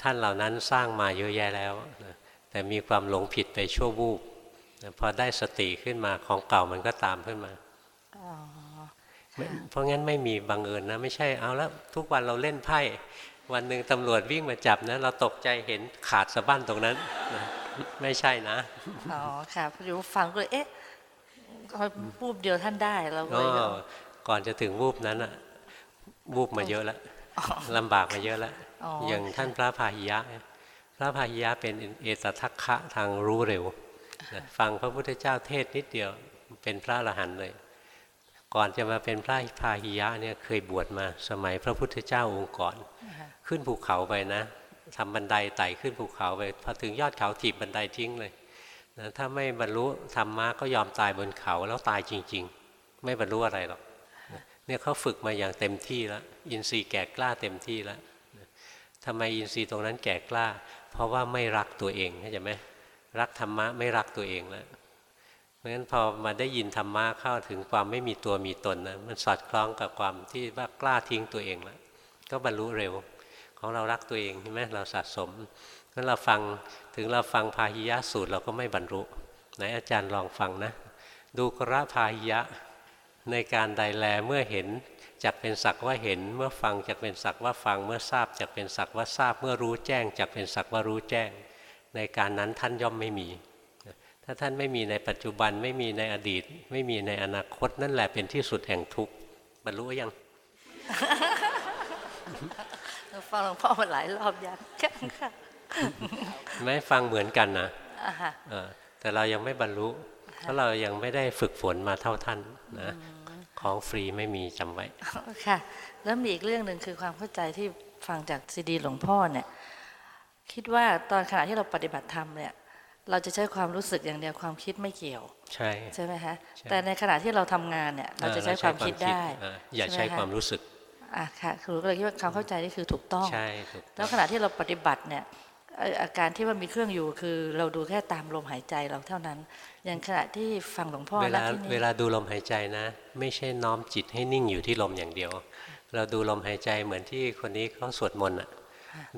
S1: ท่านเหล่านั้นสร้างมาเยอะแยะแล้วนะแต่มีความหลงผิดไปชั่ววูบนะพอได้สติขึ้นมาของเก่ามันก็ตามขึ้นมา
S19: อ๋อ
S1: ไม่เพราะงั้นไม่มีบังเอิญนะ ไม่ใช่เอาแล้วทุกวันเราเล่นไพ่วันหนึ่งตำรวจวิ่งมาจับนะ เราตกใจเห็นขาดสะบั้นตรงนั้นนะไม่ใช่นะ
S19: อ๋อค่ะพอดีฟังก็เลยเอ๊ะพอพูบเดียวท่านได้เราก็
S1: ก็
S19: เลยแบบ
S1: ก่อนจะถึงวูบนั้นอะวูบมาเยอะแล้วลำบากมาเยอะแล้ว
S19: อย่าง
S1: ท่านพระพาหิยะ พระพาหิยะเป็นเอตทัคคะทางรู้เร็ว ฟังพระพุทธเจ้าเทศนิดเดียวเป็นพระอรหันต์เลย ก่อนจะมาเป็นพระพาหิยะเนี่ยเคยบวชมาสมัยพระพุทธเจ้าองค์ก่อน ขึ้นภูเขาไปนะทำบันไดไต่ขึ้นภูเขาไปพอถึงยอดเขาถีบบันไดทิ้งเลยนะถ้าไม่บรรลุธรรมะก็ยอมตายบนเขาแล้วตายจริง ๆ ไม่บรรลุอะไรหรอกเนี่ยเขาฝึกมาอย่างเต็มที่แล้ว อินทรีย์แก่กล้าเต็มที่แล้ว ทำไมอินทรีย์ตรงนั้นแก่กล้า เพราะว่าไม่รักตัวเองเข้าใจไหมรักธรรมะไม่รักตัวเองแล้วเพราะฉะนั้นพอมาได้ยินธรรมะเข้าถึงความไม่มีตัวมีตนนะมันสอดคล้องกับความที่ว่ากล้าทิ้งตัวเองแล้วก็บรรลุเร็ว ของเรารักตัวเองใช่ไหมเราสะสมงั้นเราฟังถึงเราฟังพาหิยะสูตรเราก็ไม่บรรลุไหนอาจารย์ลองฟังนะ ดูกระพาหิยะในการใดแลเมื่อเห็น จักเป็นสักว่าเห็น เมื่อฟังจักเป็นสักว่าฟัง เมื่อทราบจักเป็นสักว่าทราบ เมื่อรู้แจ้งจักเป็นสักว่ารู้แจ้ง ในการนั้นท่านย่อมไม่มี ถ้าท่านไม่มีในปัจจุบันไม่มีในอดีต ไม่มีในอนาคตนั่นแหละเป็นที่สุดแห่งทุกข์บรรลุยัง
S19: เราฟังหลวงพ่อมาหลายรอบยังค่ะ
S1: ไม่ฟังเหมือนกันนะ
S19: อ่าฮะ
S1: เออแต่เรายังไม่บรรลุเพราะเรายังไม่ได้ฝึกฝนมาเท่าท่านนะ ของฟรีไม่มีจำไว้
S19: ค่ะ แล้วมีอีกเรื่องหนึ่งคือความเข้าใจที่ฟังจากซีดีหลวงพ่อเนี่ย คิดว่าตอนขณะที่เราปฏิบัติธรรมเนี่ย เราจะใช้ความรู้สึกอย่างเดียวความคิดไม่เกี่ยว
S1: ใช่
S19: ใช่ไหมคะ
S1: ใช่
S19: แต่ในขณะที่เราทำงานเนี่ย เราจะใช้ความคิดได้
S1: เอออย่า
S19: ไห
S1: ใช้
S19: คะ
S1: ความรู้สึก
S19: อะค่ะคือก็เลยคิดว่าความเข้าใจนี่คือถูกต้อง
S1: ใช่ถูกต้อง
S19: แล้วขณะที่เราปฏิบัติเนี่ยเอ่ออาการที่ว่ามีเครื่องอยู่คือเราดูแค่ตามลมหายใจเราเท่านั้น อย่างขณะที่ฟังหลวงพ่อ
S1: เว
S19: และ
S1: ลา
S19: ที่นี่
S1: เวลาดูลมหายใจนะ ไม่ใช่น้อมจิตให้นิ่งอยู่ที่ลมอย่างเดียว เราดูลมหายใจเหมือนที่คนนี้เขาสวดมนต์อะ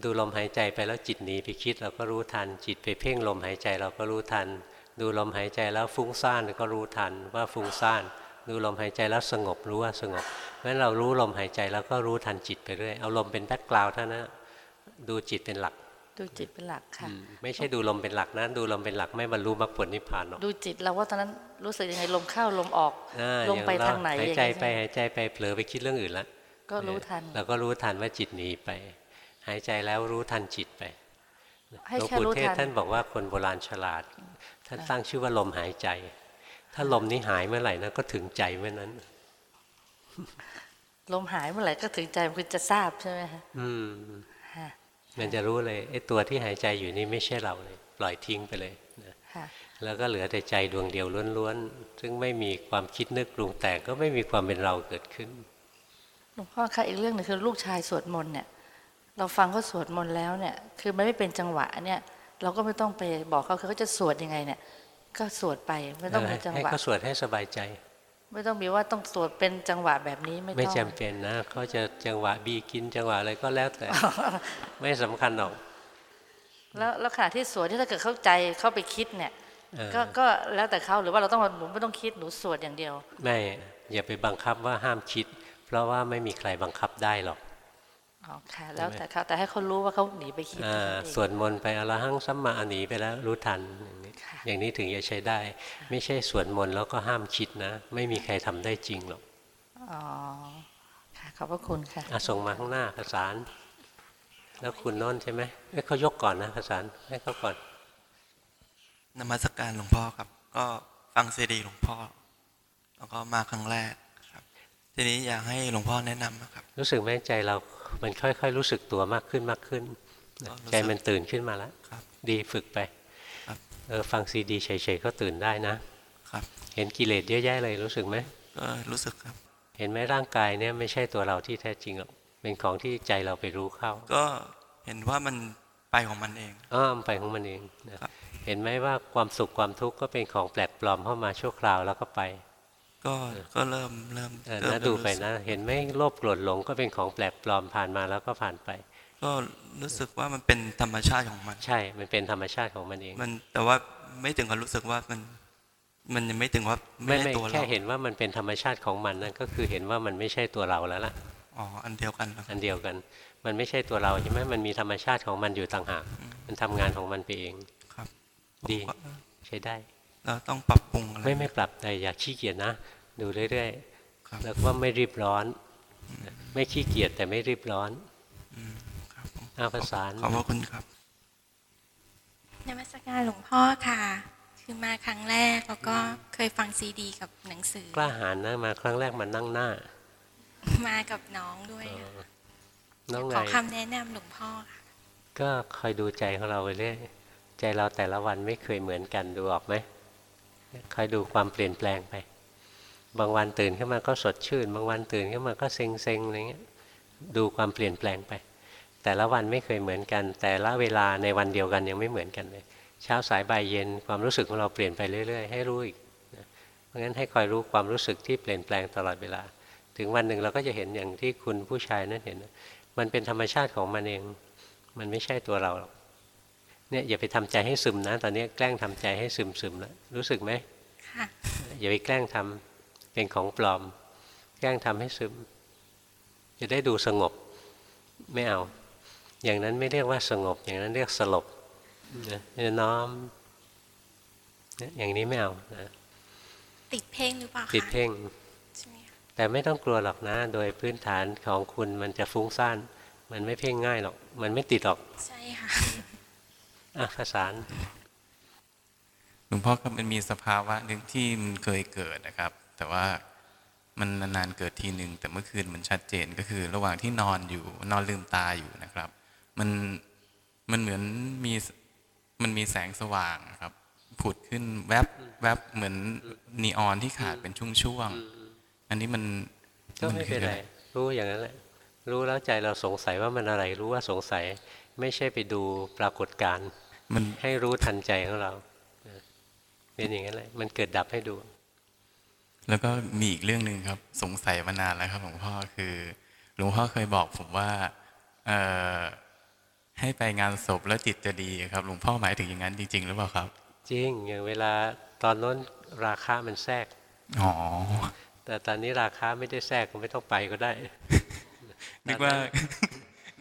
S1: ดูลมหายใจไปแล้วจิตหนีไปคิดเราก็รู้ทัน จิตไปเพ่งลมหายใจเราก็รู้ทัน ดูลมหายใจแล้วฟุ้งซ่านก็รู้ทันว่าฟุ้งซ่าน ดูลมหายใจแล้วสงบรู้ว่าสงบเพราะฉะนั้นเรารู้ลมหายใจแล้วก็รู้ทันจิตไปเรื่อยเอาลมเป็น background เท่านั้นดูจิตเป็นหลัก
S19: ดูจิตเป็นหลักค่ะ
S1: ไม่ใช่ดูลมเป็นหลักนะดูลมเป็นหลักไม่บรรลุมรรคผลนิพพานหรอก
S19: ดูจิตเราว่าตอนนั้นรู้สึกยังไงลมเข้าลมออก
S1: อ่า
S19: ลมไป
S1: อย่เร
S19: ทางไหน
S1: หาย
S19: อย่าง
S1: ใจ
S19: เงี้ย
S1: ไปหายใจไปเผลอไปคิดเรื่องอื่นละ
S19: ก็รู้ทัน
S1: เราก็รู้ทันว่าจิตหนีไป หายใจแล้วรู้ทันจิตไป
S19: ให้
S1: หลวง
S19: แค่
S1: ปู่
S19: รู้
S1: เทศ
S19: ทัน
S1: ท่านบอกว่าคนโบราณฉลาด ท่านตั้งชื่อว่าลมหายใจ ถ้าลมนี้หายเมื่อไหร่นะก็ถึงใจเมื่อนั้น
S19: ลมหายเมื่อไหร่ก็ถึงใจมันคือจะทราบใช่ไหมคะ
S1: อืม
S19: ค่ะ
S1: มันจะรู้เลยไอ้ตัวที่หายใจอยู่นี่ไม่ใช่เราเลยปล่อยทิ้งไปเลยนะ
S19: ค่ะ
S1: แล้วก็เหลือแต่ใจดวงเดียวล้วนๆ ซึ่งไม่มีความคิดนึกปรุงแต่งก็ไม่มีความเป็นเราเกิดขึ้น
S19: หลวงพ่อคะอีกเรื่องหนึงคือลูกชายสวดมนต์เนี่ย เราฟังเขาสวดมนต์แล้วเนี่ย คือมันไม่เป็นจังหวะเนี่ย เราก็ไม่ต้องไปบอกเขาคือเขาจะสวดยังไงเนี่ย ก็สวดไปไม่ต้องมีจัง
S1: ให้
S19: หวะ
S1: เขาสวดให้สบายใจ
S19: ไม่ต้องมีว่าต้องสวดเป็นจังหวะแบบนี้ไม่
S1: ไม่
S19: ต้อง
S1: จำเป็นนะเขาจะจังหวะบีกินจังหวะอะไรก็แล้วแต่ ไม่สำคัญหรอก
S19: แล้วแล้วขณะที่สวดที่ถ้าเกิดเข้าใจเข้าไปคิดเนี่ย
S1: เออ
S19: ก็ก็แล้วแต่เขาหรือว่าเราต้องหนูไม่ต้องคิดหนูสวดอย่างเดียว
S1: ไม่อย่าไปบังคับว่าห้ามคิด เพราะว่าไม่มีใครบังคับได้หรอก
S19: อ๋อค่ะ แล้วแต่เขาแต่ให้เขารู้ว่าเขาหนีไปคิด
S1: อ่า
S19: เท่านั้นเอง
S1: สวดมนต์ไปอรหังสัมมาอนีไปแล้วรู้ทันอย่างนี้อย่างนี้ถึงจะใช้ได้ ไม่ใช่สวดมนต์แล้วก็ห้ามคิดนะ ไม่มีใครทำได้จริงหรอก
S19: อ๋อค่ะขอบพระคุณค่ะ
S1: อะส่งมาข้างหน้าภาษาน แล้วคุณโน้นใช่ไหมเอ้ยเขายกก่อนนะภาษานให้เขาก่อน
S20: นมัสการหลวงพ่อครับ ก็ฟังซีดีหลวงพ่อ แล้วก็มาครั้งแรกครับ ทีนี้อยากให้หลวงพ่อแนะนำนะครับ
S1: รู้สึกไหมใจเรา มันค่อยๆ รู้สึกตัวมากขึ้นมากขึ้น
S20: ก็รู้สึก
S1: ใจมันตื่นขึ้นมาแล้ว
S20: ครับ
S1: ดีฝึกไป
S20: ครับ
S1: เออฟังซีดีเฉยๆก็ตื่นได้นะ
S20: ครับ
S1: เห็นกิเลสเยอะแยะเลยรู้สึกไหม
S20: ก็รู้สึกครับ
S1: เห็นไหมร่างกายเนี่ยไม่ใช่ตัวเราที่แท้จริงหรอกเป็นของที่ใจเราไปรู้เข้า
S20: ก็เห็นว่ามันไปของมันเอง
S1: อ้อมนไปของมันเองนะเห็นไหมว่าความสุขความทุกข์ก็เป็นของแปลกปลอมเข้ามาชั่วคราวแล้วก็ไป
S20: ก็ก็เริ่มเริ่ม
S1: เออ
S20: เริ่ม
S1: นะดูไป
S20: รู้สึก
S1: นะ เห็นไหมโลภโกรธหลงก็เป็นของแปลกปลอมผ่านมาแล้วก็ผ่านไป
S20: ก็รู้สึกว่ามันเป็นธรรมชาติของมัน
S1: ใช่ มันเป็นธรรมชาติของมันเอง
S20: มันแต่ว่าไม่ถึงกับรู้สึกว่ามันมันยังไม่ถึงว่าไม่
S1: ไม่
S20: ใช่
S1: ไม่
S20: ตัว
S1: แค่
S20: เรา
S1: เห็นว่ามันเป็นธรรมชาติของมันนั่นก็คือเห็นว่ามันไม่ใช่ตัวเราแล้วล่ะ
S20: อ๋ออันเดียวกันเหรอ
S1: อันเดียวกัน มันไม่ใช่ตัวเราใช่ไหมมันมีธรรมชาติของมันอยู่ต่างหากมันทำงานของมันไปเอง
S20: ครับ
S1: ดีใช้ได้
S20: เราต้องปรับปรุงอะไร
S1: ไม่ไม่ปรับแต่อย่าขี้เกียจนะ ดูเรื่อย
S20: ครับ
S1: ๆแล้วก็ไม่รีบร้อน ไม่ขี้เกียจแต่ไม่รีบร้อนอาภาษาน
S20: ขอบพระคุณครับ
S15: นมัสการหลวงพ่อค่ะคือมาครั้งแรกแล้วก็เคยฟังซีดี กับหนังสือ
S1: กล้าหาญนะมาครั้งแรกมานั่งหน้า
S15: มากับน้องด้วยค่ะ
S1: น้อง
S15: ข
S1: ไง
S15: อคำแนะนำหลวงพ่อค่ะ
S1: ก็คอยดูใจของเราไปเรื่อยใจเราแต่ละวันไม่เคยเหมือนกันดูออกไหม คอยดูความเปลี่ยนแปลงไป บางวันตื่นขึ้นมาก็สดชื่น บางวันตื่นขึ้นมาก็เซ็งเซ็งอะไรเงี้ย ดูความเปลี่ยนแปลงไป แต่ละวันไม่เคยเหมือนกัน แต่ละเวลาในวันเดียวกันยังไม่เหมือนกันเลย เช้าสายบ่ายเย็นความรู้สึกของเราเปลี่ยนไปเรื่อย ๆ ให้รู้อีกเพราะงั้นให้คอยรู้ความรู้สึกที่เปลี่ยนแปลงตลอดเวลา ถึงวันหนึ่งเราก็จะเห็นอย่างที่คุณผู้ชายนั้นเห็น มันเป็นธรรมชาติของมันเอง มันไม่ใช่ตัวเราหรอก เนี่ยอย่าไปทำใจให้ซึมนะ ตอนนี้แกล้งทำใจให้ซึมซึมแล้วรู้สึกไหม
S15: ค่ะ
S1: อย่าไปแกล้งทำเป็นของปลอม แกล้งทำให้ซึม จะได้ดูสงบไม่เอา อย่างนั้นไม่เรียกว่าสงบ อย่างนั้นเรียกสลบนะเนี่ยน้อมเนี่ยอย่างนี้ไม่เอานะ
S15: ติดเพ่งหรือเปล่าคะ
S1: ติดเพ่ง
S15: ใช่ไหมคะ
S1: แต่ไม่ต้องกลัวหรอกนะ โดยพื้นฐานของคุณมันจะฟุ้งซ่าน มันไม่เพ่งง่ายหรอก มันไม่ติดหรอก
S15: ใช่ค่ะ
S1: อะภาษาน
S5: หลวงพ่อครับมันมีสภาวะหนึ่งที่มันเคยเกิดนะครับ แต่ว่า
S21: มันนานๆเกิดทีหนึ่งแต่เมื่อคืนมันชัดเจนก็คือ ระหว่างที่นอนอยู่นอนลืมตาอยู่นะครับ มันมันเหมือนมีมันมีแสงสว่างครับผุดขึ้นแวบแวบเหมือนนีออนที่ขาดเป็นช่วงๆอันนี้มัน
S1: ก็ไม่เป็นไรรู้อย่างนั้นแหละรู้แล้วใจเราสงสัยว่ามันอะไรรู้ว่าสงสัย ไม่ใช่ไปดูปรากฏการณ์
S21: มัน
S1: ให้รู้ทันใจของเราเป็นอย่างนั้นแหละมันเกิดดับให้ดู
S21: แล้วก็มีอีกเรื่องหนึ่งครับ สงสัยมานานแล้วครับหลวงพ่อคือหลวงพ่อเคยบอกผมว่าเอ่อให้ไปงานศพแล้วจิตจะดีครับหลวงพ่อหมายถึงอย่างนั้นจริง ๆ หรือเปล่าครับ
S1: จริงอย่างเวลาตอนนั้นราคามันแทรก
S21: อ๋อ
S1: แต่ตอนนี้ราคาไม่ได้แทรกก็ไม่ต้องไปก็ได้
S21: นึกว่า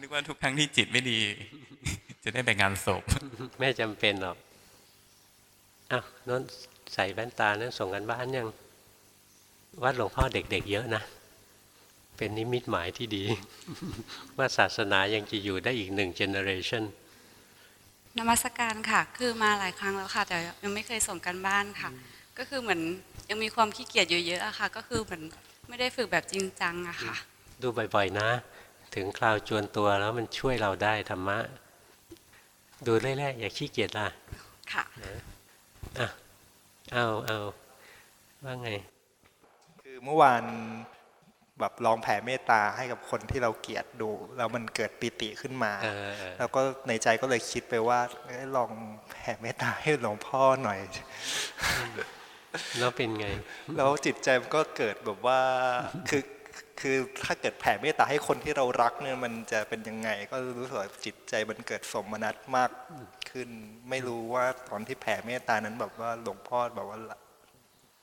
S21: นึกว่าทุกครั้งที่จิตไม่ดี จะได้ไปงานศพ
S1: ไม่จำเป็นหรอกอ้าวนนใส่แว่นตานั้นส่งกันบ้านยัง วัดหลวงพ่อเด็กๆเยอะนะ เป็นนิมิตหมายที่ดี ว่าศาสนายังจะอยู่ได้อีกหนึ่งเจเนอเรชัน
S22: นมัสการค่ะ คือมาหลายครั้งแล้วค่ะ แต่ยังไม่เคยส่งกันบ้านค่ะ ก็คือเหมือนยังมีความขี้เกียจอยู่เยอะอะค่ะ ก็คือเหมือนไม่ได้ฝึกแบบจริงจังอะค่ะ
S1: ดูบ่อยๆนะ ถึงคราวจวนตัวแล้วมันช่วยเราได้ธรรมะ ดูเรื่อยๆอย่าขี้เกียจล่ะ
S22: ค่ะ
S1: นะอะเอาเอาว่าไง
S23: คือเมื่อวานแบบลองแผ่เมตตาให้กับคนที่เราเกลียดดู แล้วมันเกิดปิติขึ้นมา
S1: เออเออ
S23: แล้วก็ในใจก็เลยคิดไปว่าเอ้ยลองแผ่เมตตาให้หลวงพ่อหน่อย
S1: แล้วเป็นไง
S23: แล้วจิตใจมันก็เกิดแบบว่าคือ คือถ้าเกิดแผ่เมตตาให้คนที่เรารักเนี่ยมันจะเป็นยังไง ก็รู้สึกว่าจิตใจมันเกิดสมนัตมากขึ้น ไม่รู้ว่าตอนที่แผ่เมตตานั้นแบบว่าหลวงพ่อแบบว่า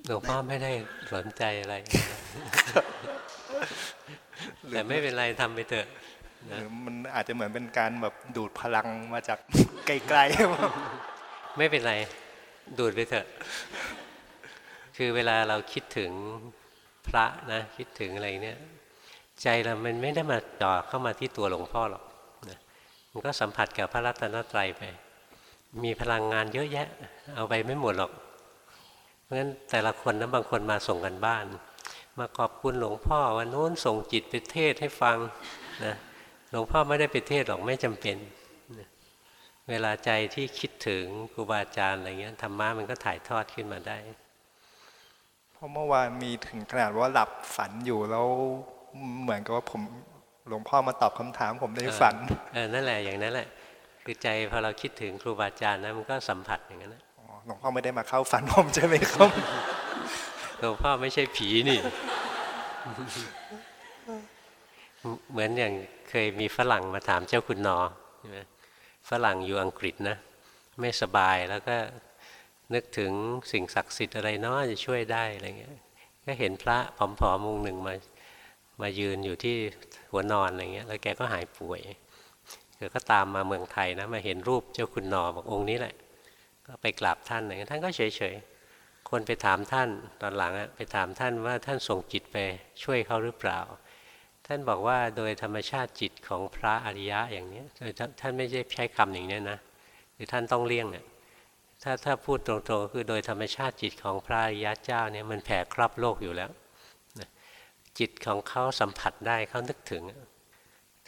S1: หลวงพ่อไม่ได้สนใจอะไรแต่ไม่เป็นไรทำไปเถอะ
S23: หรือมันอาจจะเหมือนเป็นการแบบดูดพลังมาจากไกลๆ
S1: ไม่เป็นไรดูดไปเถอะ คือเวลาเราคิดถึง พระนะคิดถึงอะไรเนี่ยใจเรามันไม่ได้มาจ่อเข้ามาที่ตัวหลวงพ่อหรอกนะมันก็สัมผัสกับพระรัตนตรัยไป มีพลังงานเยอะแยะ เอาไปไม่หมดหรอก เพราะฉะนั้นแต่ละคนนะบางคนมาส่งกันบ้าน มาขอบคุณหลวงพ่อวันนู้นส่งจิตไปเทศให้ฟังนะหลวงพ่อไม่ได้ไปเทศหรอกไม่จำเป็นนะเวลาใจที่คิดถึงครูบาอาจารย์อะไรเงี้ยธรรมะมันก็ถ่ายทอดขึ้นมาได้
S23: เพราะเมื่อวานมีถึงขนาดว่าหลับฝันอยู่แล้วเหมือนกับว่าผมหลวงพ่อมาตอบคำถามผมในฝัน
S1: เออเออนั่นแหละอย่างนั้นแหละ คือใจพอเราคิดถึงครูบาอาจารย์นะมันก็สัมผัสอย่างนั้นนะ
S23: หลวงพ่อไม่ได้มาเข้าฝันผมใช่ไหมครับ
S1: หลวงพ่อไม่ใช่ผีนี่ เหมือนอย่างเคยมีฝรั่งมาถามเจ้าคุณนอใช่ไหมฝรั่งอยู่อังกฤษนะ ไม่สบายแล้วก็ นึกถึงสิ่งศักดิ์สิทธิ์อะไรเนาะจะช่วยได้อะไรเงี้ยก็เห็นพระผอมๆองค์หนึ่งมามายืนอยู่ที่หัวนอนอะไรเงี้ยแล้วแกก็หายป่วยแกก็ตามมาเมืองไทยนะมาเห็นรูปเจ้าคุณนอบอกองค์นี้แหละ ก็ไปกราบท่านอะไรเงี้ยท่านก็เฉยๆคนไปถามท่านตอนหลังอะไปถามท่านว่าท่านส่งจิตไปช่วยเขาหรือเปล่า ท่านบอกว่าโดยธรรมชาติจิตของพระอริยะอย่างนี้ท่านไม่ใช่ใช้คำอย่างนี้นะคือท่านต้องเลี่ยงเนี่ย ถ้าถ้าพูดตรงๆคือโดยธรรมชาติจิตของพระอริยะเจ้าเนี่ยมันแผ่ครอบโลกอยู่แล้วจิตของเขาสัมผัสได้เขานึกถึง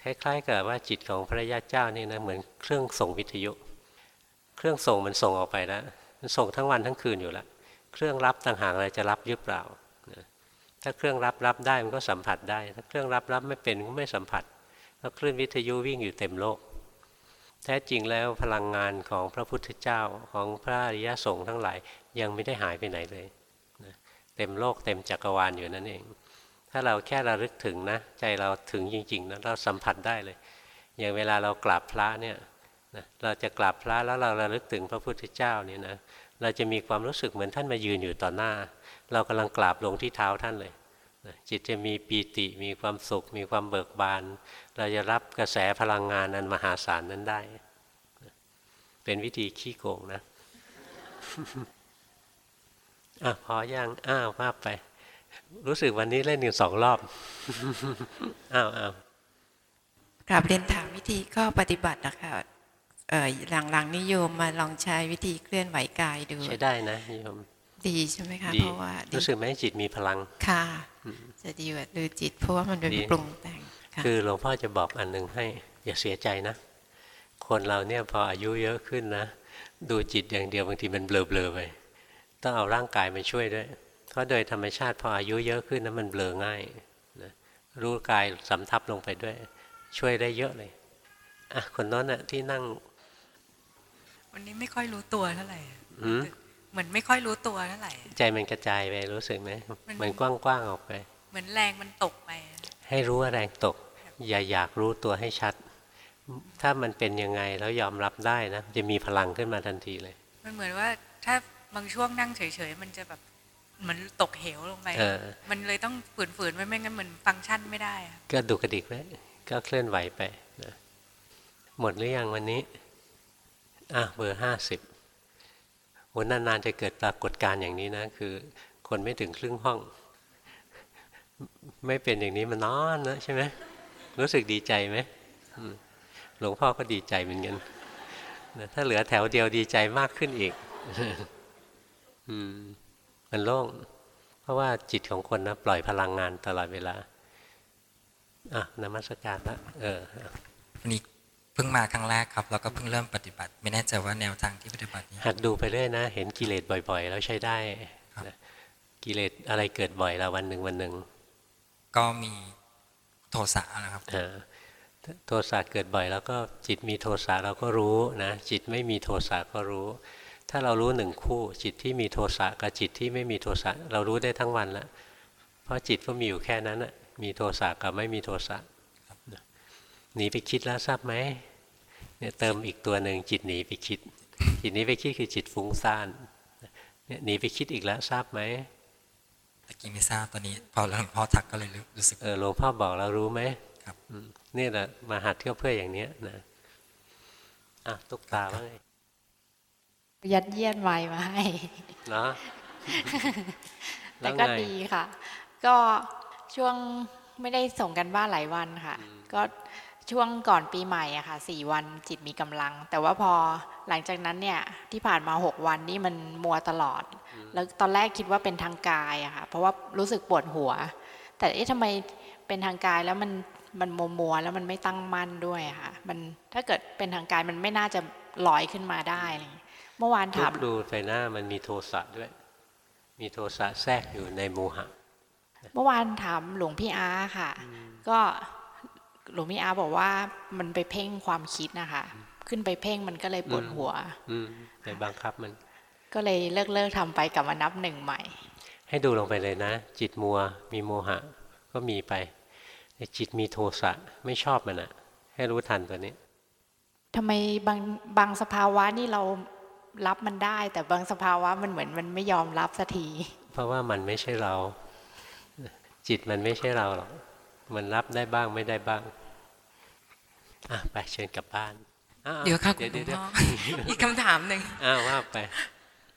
S1: คล้ายๆกับว่าจิตของพระอริยะเจ้านี่นะเหมือนเครื่องส่งวิทยุ เครื่องส่งมันส่งออกไปแล้วมันส่งทั้งวันทั้งคืนอยู่แล้วเครื่องรับต่างหากอะไรจะรับหรือเปล่าถ้าเครื่องรับรับได้มันก็สัมผัสได้ ถ้าเครื่องรับรับไม่เป็นก็ไม่สัมผัสแล้วคลื่นวิทยุวิ่งอยู่เต็มโลก แท้จริงแล้วพลังงานของพระพุทธเจ้าของพระอริยสงฆ์ทั้งหลายยังไม่ได้หายไปไหนเลยนะเต็มโลกเต็มจักรวาลอยู่นั่นเอง ถ้าเราแค่ระลึกถึงนะ ใจเราถึงจริงๆนะเราสัมผัสได้เลย อย่างเวลาเรากราบพระเนี่ยนะเราจะกราบพระแล้วเราระลึกถึงพระพุทธเจ้าเนี่ยนะเราจะมีความรู้สึกเหมือนท่านมายืนอยู่ต่อหน้า เรากำลังกราบลงที่เท้าท่านเลย จิตจะมีปีติมีความสุข มีความเบิกบาน เราจะรับกระแสพลังงานอันมหาศาลนั้นได้นะเป็นวิธีขี้โกงนะอะพอยังอ้าวมาไป รู้สึกวันนี้เล่นกันสองรอบอ้าวอ้าว
S24: กราบเรียนถามวิธีก็ปฏิบัตินะคะเอ่อหลังๆนิยมมาลองใช้วิธีเคลื่อนไหวกายดู
S1: ใช้ได้นะโยม
S24: ดีใช่ไหมคะ
S1: ดี
S24: เพราะว่าดี
S1: รู้สึกไหมจิตมีพลัง
S24: ค่ะ จะดีกว่าดูจิต เพราะว่ามันเป็น
S1: ดี
S24: ปรุงแต่งค่ะ
S1: คือหลวงพ่อจะบอกอันหนึ่งให้ อย่าเสียใจนะ คนเราเนี่ยพออายุเยอะขึ้นนะ ดูจิตอย่างเดียวบางทีมันเบลอๆไปต้องเอาร่างกายมาช่วยด้วย เพราะโดยธรรมชาติพออายุเยอะขึ้นนะมันเบลอง่ายนะรู้กายสำทับลงไปด้วย ช่วยได้เยอะเลยอะคนนั้นน่ะที่นั่ง
S25: วันนี้ไม่ค่อยรู้ตัวเท่าไหร่
S1: หืม
S25: เหมือนไม่ค่อยรู้ตัวเท่าไหร่
S1: ใจมันกระจายไปรู้สึกไหม
S25: มัน
S1: มันกว้างๆออกไป
S25: เหมือนแรงมันตกไป
S1: ให้รู้ว่าแรงตก อย่าอยากรู้ตัวให้ชัด ถ้ามันเป็นยังไงแล้วยอมรับได้นะจะมีพลังขึ้นมาทันทีเลย
S25: มันเหมือนว่าถ้าบางช่วงนั่งเฉยๆมันจะแบบเหมือนตกเหวลงไป
S1: เออ
S25: มันเลยต้องฝืนๆไว้ไม่งั้นเหมือนฟังก์ชันไม่ได้อะ
S1: ก็ดูกระดิกไว้ก็เคลื่อนไหวไปนะหมดหรือยังวันนี้อะเบอร์ห้าสิบ วันนานๆจะเกิดปรากฏการณ์อย่างนี้นะ คือ คนไม่ถึงครึ่งห้อง ไม่เป็นอย่างนี้มันนอนนะใช่ไหมรู้สึกดีใจไหมหลวงพ่อก็ดีใจเหมือนกันถ้าเหลือแถวเดียวดีใจมากขึ้นอีกมันโล่งเพราะว่าจิตของคนนะปล่อยพลังงานตลอดเวลาอะนมัสการละเออ
S26: นนี้เพิ่งมาครั้งแรกครับแล้วก็เพิ่งเริ่มปฏิบัติ ไม่แน่ใจว่าแนวทางที่ปฏิบัตินี้
S1: หัดดูไปเรื่อยนะ เห็นกิเลสบ่อย ๆ แล้วใช้ได้นะกิเลสอะไรเกิดบ่อยละวันหนึ่งวันหนึ่ง
S26: ก็มีโทสะนะครับ
S1: อ่าโทสะเกิดบ่อย แล้วก็จิตมีโทสะเราก็รู้นะจิตไม่มีโทสะก็รู้ ถ้าเรารู้หนึ่งคู่ จิตที่มีโทสะกับจิตที่ไม่มีโทสะเรารู้ได้ทั้งวันละเพราะจิตก็มีอยู่แค่นั้นนะมีโทสะกับไม่มีโทสะ หนีไปคิดแล้วทราบไหมเนี่ยเติมอีกตัวหนึ่งจิตหนีไปคิด จิตหนี้ไปคิดคือจิตฟุ้งซ่านเนี่ยหนีไปคิดอีกแล้วทราบไหม
S26: ตะกี้ไม่ทราบตอนนี้พอหลวงพ่อทักก็เลยรู้สึก
S1: เออหลวงพ่อบอกเรารู้ไหม
S26: ครับ
S1: อืมนี่แหละมาหัดเที่ยวเพื่ออย่างเนี้ยนะอะตุ๊กตาว่าไง
S27: ยัดเยียดไม้มาให้
S1: เนาะแล้
S27: แต่
S1: ว
S27: ก็
S1: ไง
S27: ดีค่ะ ก็ช่วงไม่ได้ส่งกันบ้านหลายวันค่ะ ก็ ช่วงก่อนปีใหม่อะค่ะสี่วันจิตมีกำลัง แต่ว่าพอหลังจากนั้นเนี่ยที่ผ่านมาหกวันนี่มันมัวตลอด แล้วตอนแรกคิดว่าเป็นทางกายอะค่ะเพราะว่ารู้สึกปวดหัว แต่เอ๊ะทำไมเป็นทางกายแล้วมันมันมัวมัวๆแล้วมันไม่ตั้งมั่นด้วยอะค่ะ มันถ้าเกิดเป็นทางกายมันไม่น่าจะลอยขึ้นมาได้อะไรอย่างเงี้ยเมื่อวาน
S1: ทุ
S27: ถาม
S1: กดูไปหน้ามันมีโทสะด้วย มีโทสะแทรกอยู่ในโมหะ
S27: เมื่อวานถามหลวงพี่อาค่ะ ก็ หลวงพี่อาบอกว่ามันไปเพ่งความคิดนะคะ ขึ้นไปเพ่งมันก็เลยปวดหัว
S1: อืมไปบังคับมัน
S27: ก็เลยเลิกเลิกทำไปกลับมานับหนึ่งใหม่
S1: ให้ดูลงไปเลยนะ จิตมัวมีโมหะ ก็มีไปแต่จิตมีโทสะไม่ชอบมันอะให้รู้ทันตัวนี้
S27: ทำไมบางบางสภาวะนี่เรารับมันได้ แต่บางสภาวะมันเหมือนมันไม่ยอมรับสักที
S1: เพราะว่ามันไม่ใช่เรา จิตมันไม่ใช่เราหรอก มันรับได้บ้างไม่ได้บ้างอะไปเชิญกลับบ้านอ้า
S12: เดี๋ยวค่ะคุณ
S1: เดี๋ยว
S12: หลวง
S1: เดี๋ยว
S12: พ่ออีกคำถามหนึ่ง
S1: อ้าวว่าไป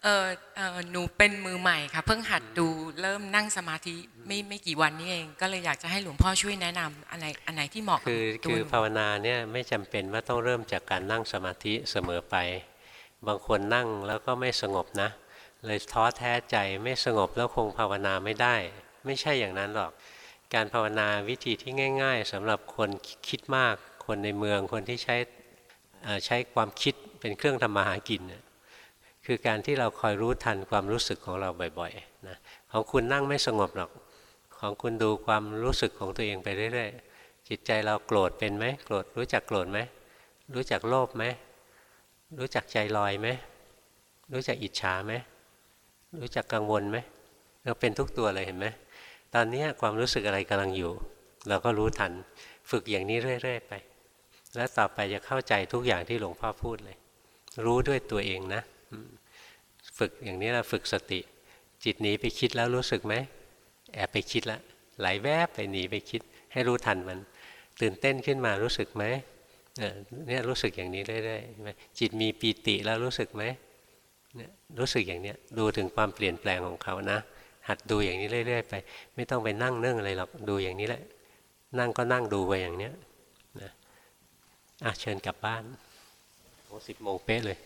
S12: เออเออหนูเป็นมือใหม่ค่ะเพิ่งหัดดูเริ่มนั่งสมาธิไม่ไม่กี่วันนี้เอง ก็เลยอยากจะให้หลวงพ่อช่วยแนะนำอันไหนอันไหนที่เหมาะกับ
S1: คือ
S12: ตัว
S1: คือ
S12: หนู
S1: ภาวนาเนี่ยไม่จำเป็นว่าต้องเริ่มจากการนั่งสมาธิเสมอไป บางคนนั่งแล้วก็ไม่สงบนะ เลยท้อแท้ใจไม่สงบแล้วคงภาวนาไม่ได้ ไม่ใช่อย่างนั้นหรอก การภาวนาวิธีที่ง่าย ๆสำหรับคนคิดมาก คนในเมืองคนที่ใช้ใช้ความคิดเป็นเครื่องทำมาหากินเนี่ยคือการที่เราคอยรู้ทันความรู้สึกของเราบ่อยๆนะของคุณนั่งไม่สงบหรอก ของคุณดูความรู้สึกของตัวเองไปเรื่อยๆ จิตใจเราโกรธเป็นไหมโกรธรู้จักโกรธไหมรู้จักโลภไหมรู้จักใจลอยไหมรู้จักอิจฉาไหมรู้จักกังวลไหมเราเป็นทุกตัวเลยเห็นไหม ตอนนี้ความรู้สึกอะไรกำลังอยู่ เราก็รู้ทัน ฝึกอย่างนี้เรื่อย ๆ ไป แล้วต่อไปจะเข้าใจทุกอย่างที่หลวงพ่อพูดเลย รู้ด้วยตัวเองนะ ฝึกอย่างนี้เราฝึกสติ จิตหนีไปคิดแล้วรู้สึกไหมแอบไปคิดละไหลแวบไปหนีไปคิด ให้รู้ทันมัน ตื่นเต้นขึ้นมารู้สึกไหมเนี่ยรู้สึกอย่างนี้เรื่อยๆไหมจิตมีปีติแล้วรู้สึกไหมเนี่ยรู้สึกอย่างเนี้ยดูถึงความเปลี่ยนแปลงของเขานะ หัดดูอย่างนี้เรื่อยๆไป ไม่ต้องไปนั่งเนื่องอะไรหรอกดูอย่างนี้แหละ นั่งก็นั่งดูไปอย่างเนี้ยนะอะเชิญกลับบ้านโอ้สิบโมงเป๊ะเลย